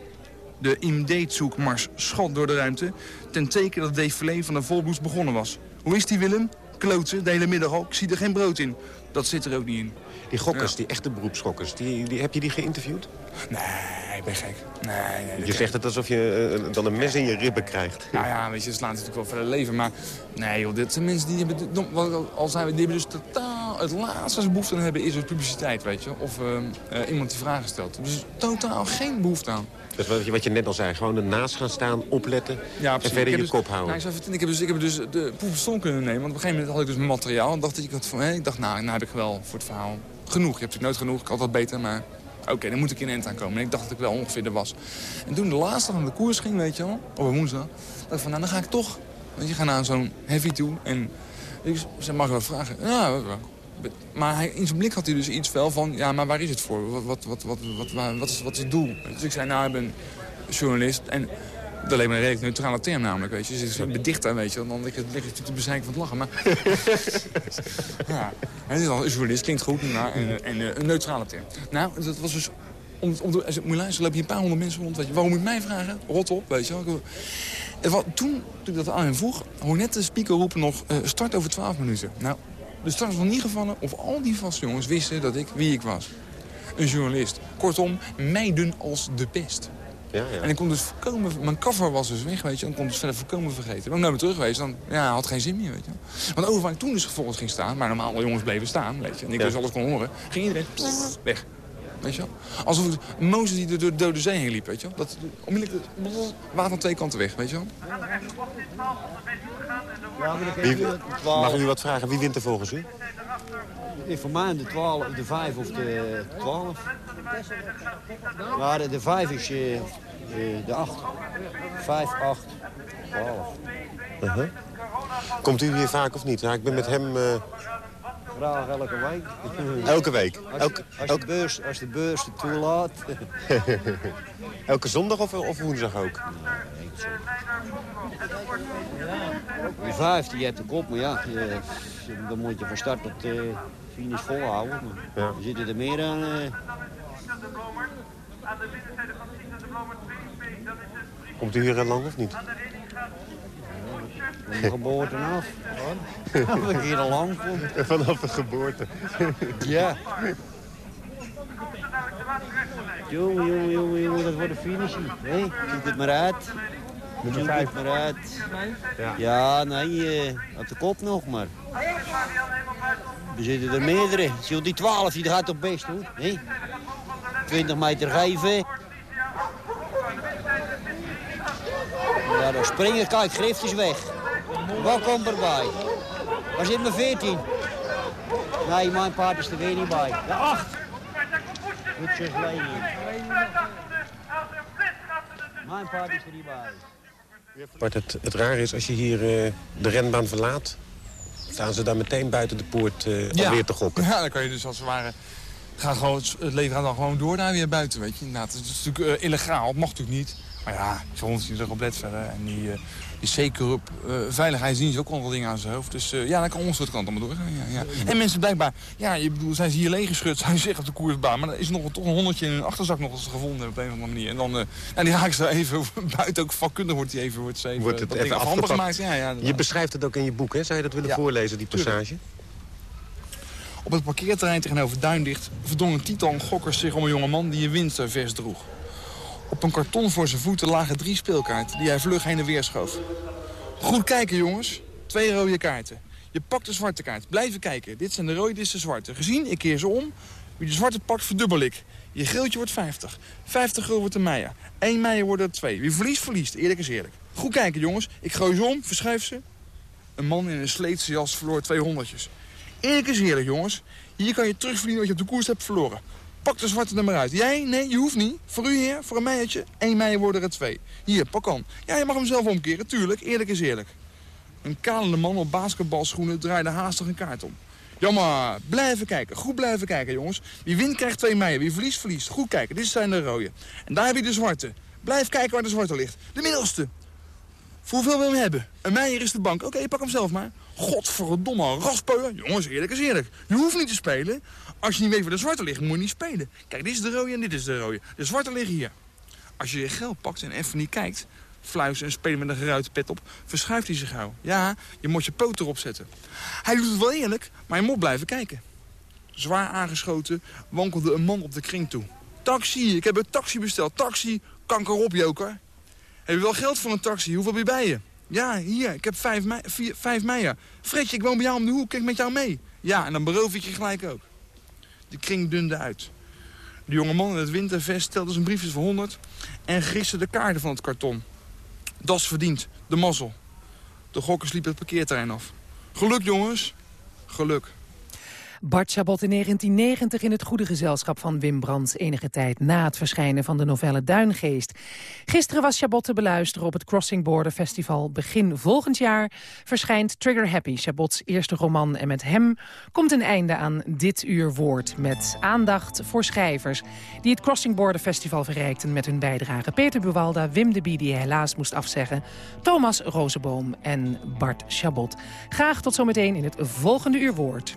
De Imdeetzoekmars schot door de ruimte... ten teken dat het défilé van de volbloeds begonnen was. Hoe is die, Willem? Klootsen, de hele middag al. Ik zie er geen brood in. Dat zit er ook niet in. Die gokkers, die echte beroepsgokkers, die, die, heb je die geïnterviewd? Nee, ik ben gek. Nee, nee, je zegt het alsof je uh, dan een mes in je ribben krijgt. Nou ja, weet je, ze slaan natuurlijk wel verder leven. Maar nee joh, dit zijn mensen die hebben, al zijn we, die hebben dus totaal... Het laatste ze behoefte aan hebben is dus publiciteit, weet je. Of uh, uh, iemand die vragen stelt. Dus totaal geen behoefte aan. Dus wat je, wat je net al zei, gewoon ernaast gaan staan, opletten ja, en verder je dus, kop houden. Nou, ik, ik, heb dus, ik heb dus de proefstom kunnen nemen. Want op een gegeven moment had ik dus mijn materiaal. En dacht ik, van, hé, ik dacht, nou, nou heb ik wel voor het verhaal genoeg. Je hebt natuurlijk nooit genoeg, ik had wat beter, maar oké, dan moet ik in end aankomen. En ik dacht dat ik wel ongeveer er was. En toen de laatste van de koers ging, weet je wel, op een woensdag, dacht ik van, nou, dan ga ik toch, weet je, ga naar zo'n heavy toe. En ik zei, mag ik wat vragen? Ja, maar hij, in zijn blik had hij dus iets wel van, ja, maar waar is het voor? Wat, wat, wat, wat, wat, wat, is, wat is het doel? Dus ik zei, nou, ik ben journalist en dat leek me een redelijk neutrale term namelijk, weet je. Dus ik ben dichter, weet je. Dan lig lig je te bezeiken van het lachen. Maar ja, het is al een journalist, klinkt goed, maar en, en, eh, een neutrale term. Nou, dat was dus... Om, om, als je moet luisteren, loop je een paar honderd mensen rond. Weet je. Waarom moet je mij vragen? Rot op, weet je wel. En wat, toen, toen ik dat aan hem vroeg, hoor net de speaker roepen nog... Uh, start over 12 minuten. Nou, de start was nog niet gevallen of al die vaste jongens wisten dat ik wie ik was. Een journalist. Kortom, meiden als de pest. Ja, ja. En ik kon dus voorkomen, mijn cover was dus weg, weet je. En ik kon dus verder voorkomen vergeten. Ben ik naar me terug geweest, dan ja, had geen zin meer, weet je. Want overal ik toen dus vervolgens ging staan, maar normaal jongens bleven staan, weet je. En ik dus alles kon horen, ging iedereen weg. Weet je wel? Alsof het Mozes die door de dode zee heen liep, weet je wel? Dat onmiddellijk water aan twee kanten weg, weet je wel? Wie, mag u wat vragen? Wie wint er volgens u? Voor mij de, 12, de 5 of de 12. Maar de 5 is uh, de 8. 5, 8, 12. Uh -huh. Komt u hier vaak of niet? Nou, ik ben met hem... Uh... Graag elke week. Elke week? Als, elke, als, de, beurs, als de beurs het toelaat. elke zondag of, of woensdag ook? Nee, De 5 die hebt de kop, maar ja, je, dan moet je van start tot uh, finish volhouden. Maar ja. Er zitten er meer aan... Uh, Komt u hier lang of niet? Van de geboorte af. Of ik hier al lang kom. Vanaf de geboorte. ja. Jongen, jongen, jongen, jongen, dat wordt een finish. Nee, ziet het maar uit. Ziet het maar uit. Ja, ja nee, uh, op de kop nog maar. Er zitten er meerdere. Zie die 12, die gaat op best hoor. Nee? 20 meter geven. Ja, dan springen, kijk, Grift is weg. Wat komt erbij? Waar zit mijn 14? Nee, mijn paard is er weer niet bij. De 8. Goed just Mijn paard is er niet bij. Wat het, het raar is, als je hier uh, de renbaan verlaat... staan ze daar meteen buiten de poort uh, ja. alweer te gokken. Ja, dan kan je dus als het ware... Gaat gewoon, het leven gaat dan gewoon door daar weer buiten, weet je. Inderdaad, het is natuurlijk uh, illegaal, mag natuurlijk niet. Maar ja, zo'n die er op let verder. En die, uh, die C-corrupt uh, veiligheidsdienst ook andere dingen aan zijn hoofd. Dus uh, ja, dan kan ons het kant allemaal door. Ja, ja. En mensen blijkbaar, ja, je bedoel, zijn ze hier leeggeschud, je zeggen, op de koersbaan. Maar er is nog toch een honderdje in hun achterzak nog eens gevonden op een of andere manier. En dan, uh, en die raken ze even buiten, ook vakkundig wordt die even, wordt ze even, wordt het even afhandig gemaakt. Ja, ja, je beschrijft het ook in je boek, hè? Zou je dat willen voorlezen, die passage? Op het parkeerterrein tegenover Duindicht verdong een titan gokkers zich om een jonge man die een wintervers droeg. Op een karton voor zijn voeten lagen drie speelkaarten die hij vlug heen en weer schoof. Goed kijken, jongens. Twee rode kaarten. Je pakt de zwarte kaart. Blijven kijken. Dit zijn de rode, dit is de zwarte. Gezien, ik keer ze om. Wie de zwarte pakt, verdubbel ik. Je geeltje wordt 50. 50 gul wordt een meijer. 1 meijer wordt er 2. Wie verliest, verliest. Eerlijk is eerlijk. Goed kijken, jongens. Ik gooi ze om, verschuif ze. Een man in een sleetse jas verloor twee honderdjes. Eerlijk is eerlijk, jongens. Hier kan je terugverdienen wat je op de koers hebt verloren. Pak de zwarte er maar uit. Jij? Nee, je hoeft niet. Voor u, heer, voor een meiertje. 1 mei worden er twee. Hier, pak aan. Ja, je mag hem zelf omkeren. Tuurlijk, eerlijk is eerlijk. Een kalende man op basketbalschoenen draaide haastig een kaart om. Jammer, blijven kijken. Goed blijven kijken, jongens. Wie wint krijgt 2 mei. Wie verliest, verliest. Goed kijken, dit zijn de rode. En daar heb je de zwarte. Blijf kijken waar de zwarte ligt. De middelste. Voor hoeveel wil je hem hebben? Een meijer is de bank. Oké, pak hem zelf maar. Godverdomme, raspeulen. Jongens, eerlijk is eerlijk. Je hoeft niet te spelen. Als je niet weet waar de zwarte ligt, moet je niet spelen. Kijk, dit is de rode en dit is de rode. De zwarte liggen hier. Als je je geld pakt en even niet kijkt... fluisteren en spelen met een geruite pet op... verschuift hij zich gauw. Ja, je moet je poot erop zetten. Hij doet het wel eerlijk, maar je moet blijven kijken. Zwaar aangeschoten wankelde een man op de kring toe. Taxi, ik heb een taxi besteld. Taxi, kanker op, joker. Heb je wel geld voor een taxi? Hoeveel heb je bij je? Ja, hier, ik heb vijf, mei, vier, vijf meijer. Fredje, ik woon bij jou om de hoek, kijk met jou mee. Ja, en dan beroof ik je gelijk ook. De kring dunde uit. De jonge man in het wintervest stelde zijn briefjes voor 100 en griste de kaarten van het karton. Das verdiend, de mazzel. De gokkers liepen het parkeerterrein af. Geluk, jongens. Geluk. Bart Chabot in 1990 in het goede gezelschap van Wim Brands... enige tijd na het verschijnen van de novelle Duingeest. Gisteren was Chabot te beluisteren op het Crossing Border Festival. Begin volgend jaar verschijnt Trigger Happy, Chabots eerste roman. En met hem komt een einde aan dit uur woord... met aandacht voor schrijvers die het Crossing Border Festival verrijkten... met hun bijdrage. Peter Buwalda, Wim de Bie, die helaas moest afzeggen... Thomas Rozenboom en Bart Chabot. Graag tot zometeen in het volgende uur woord.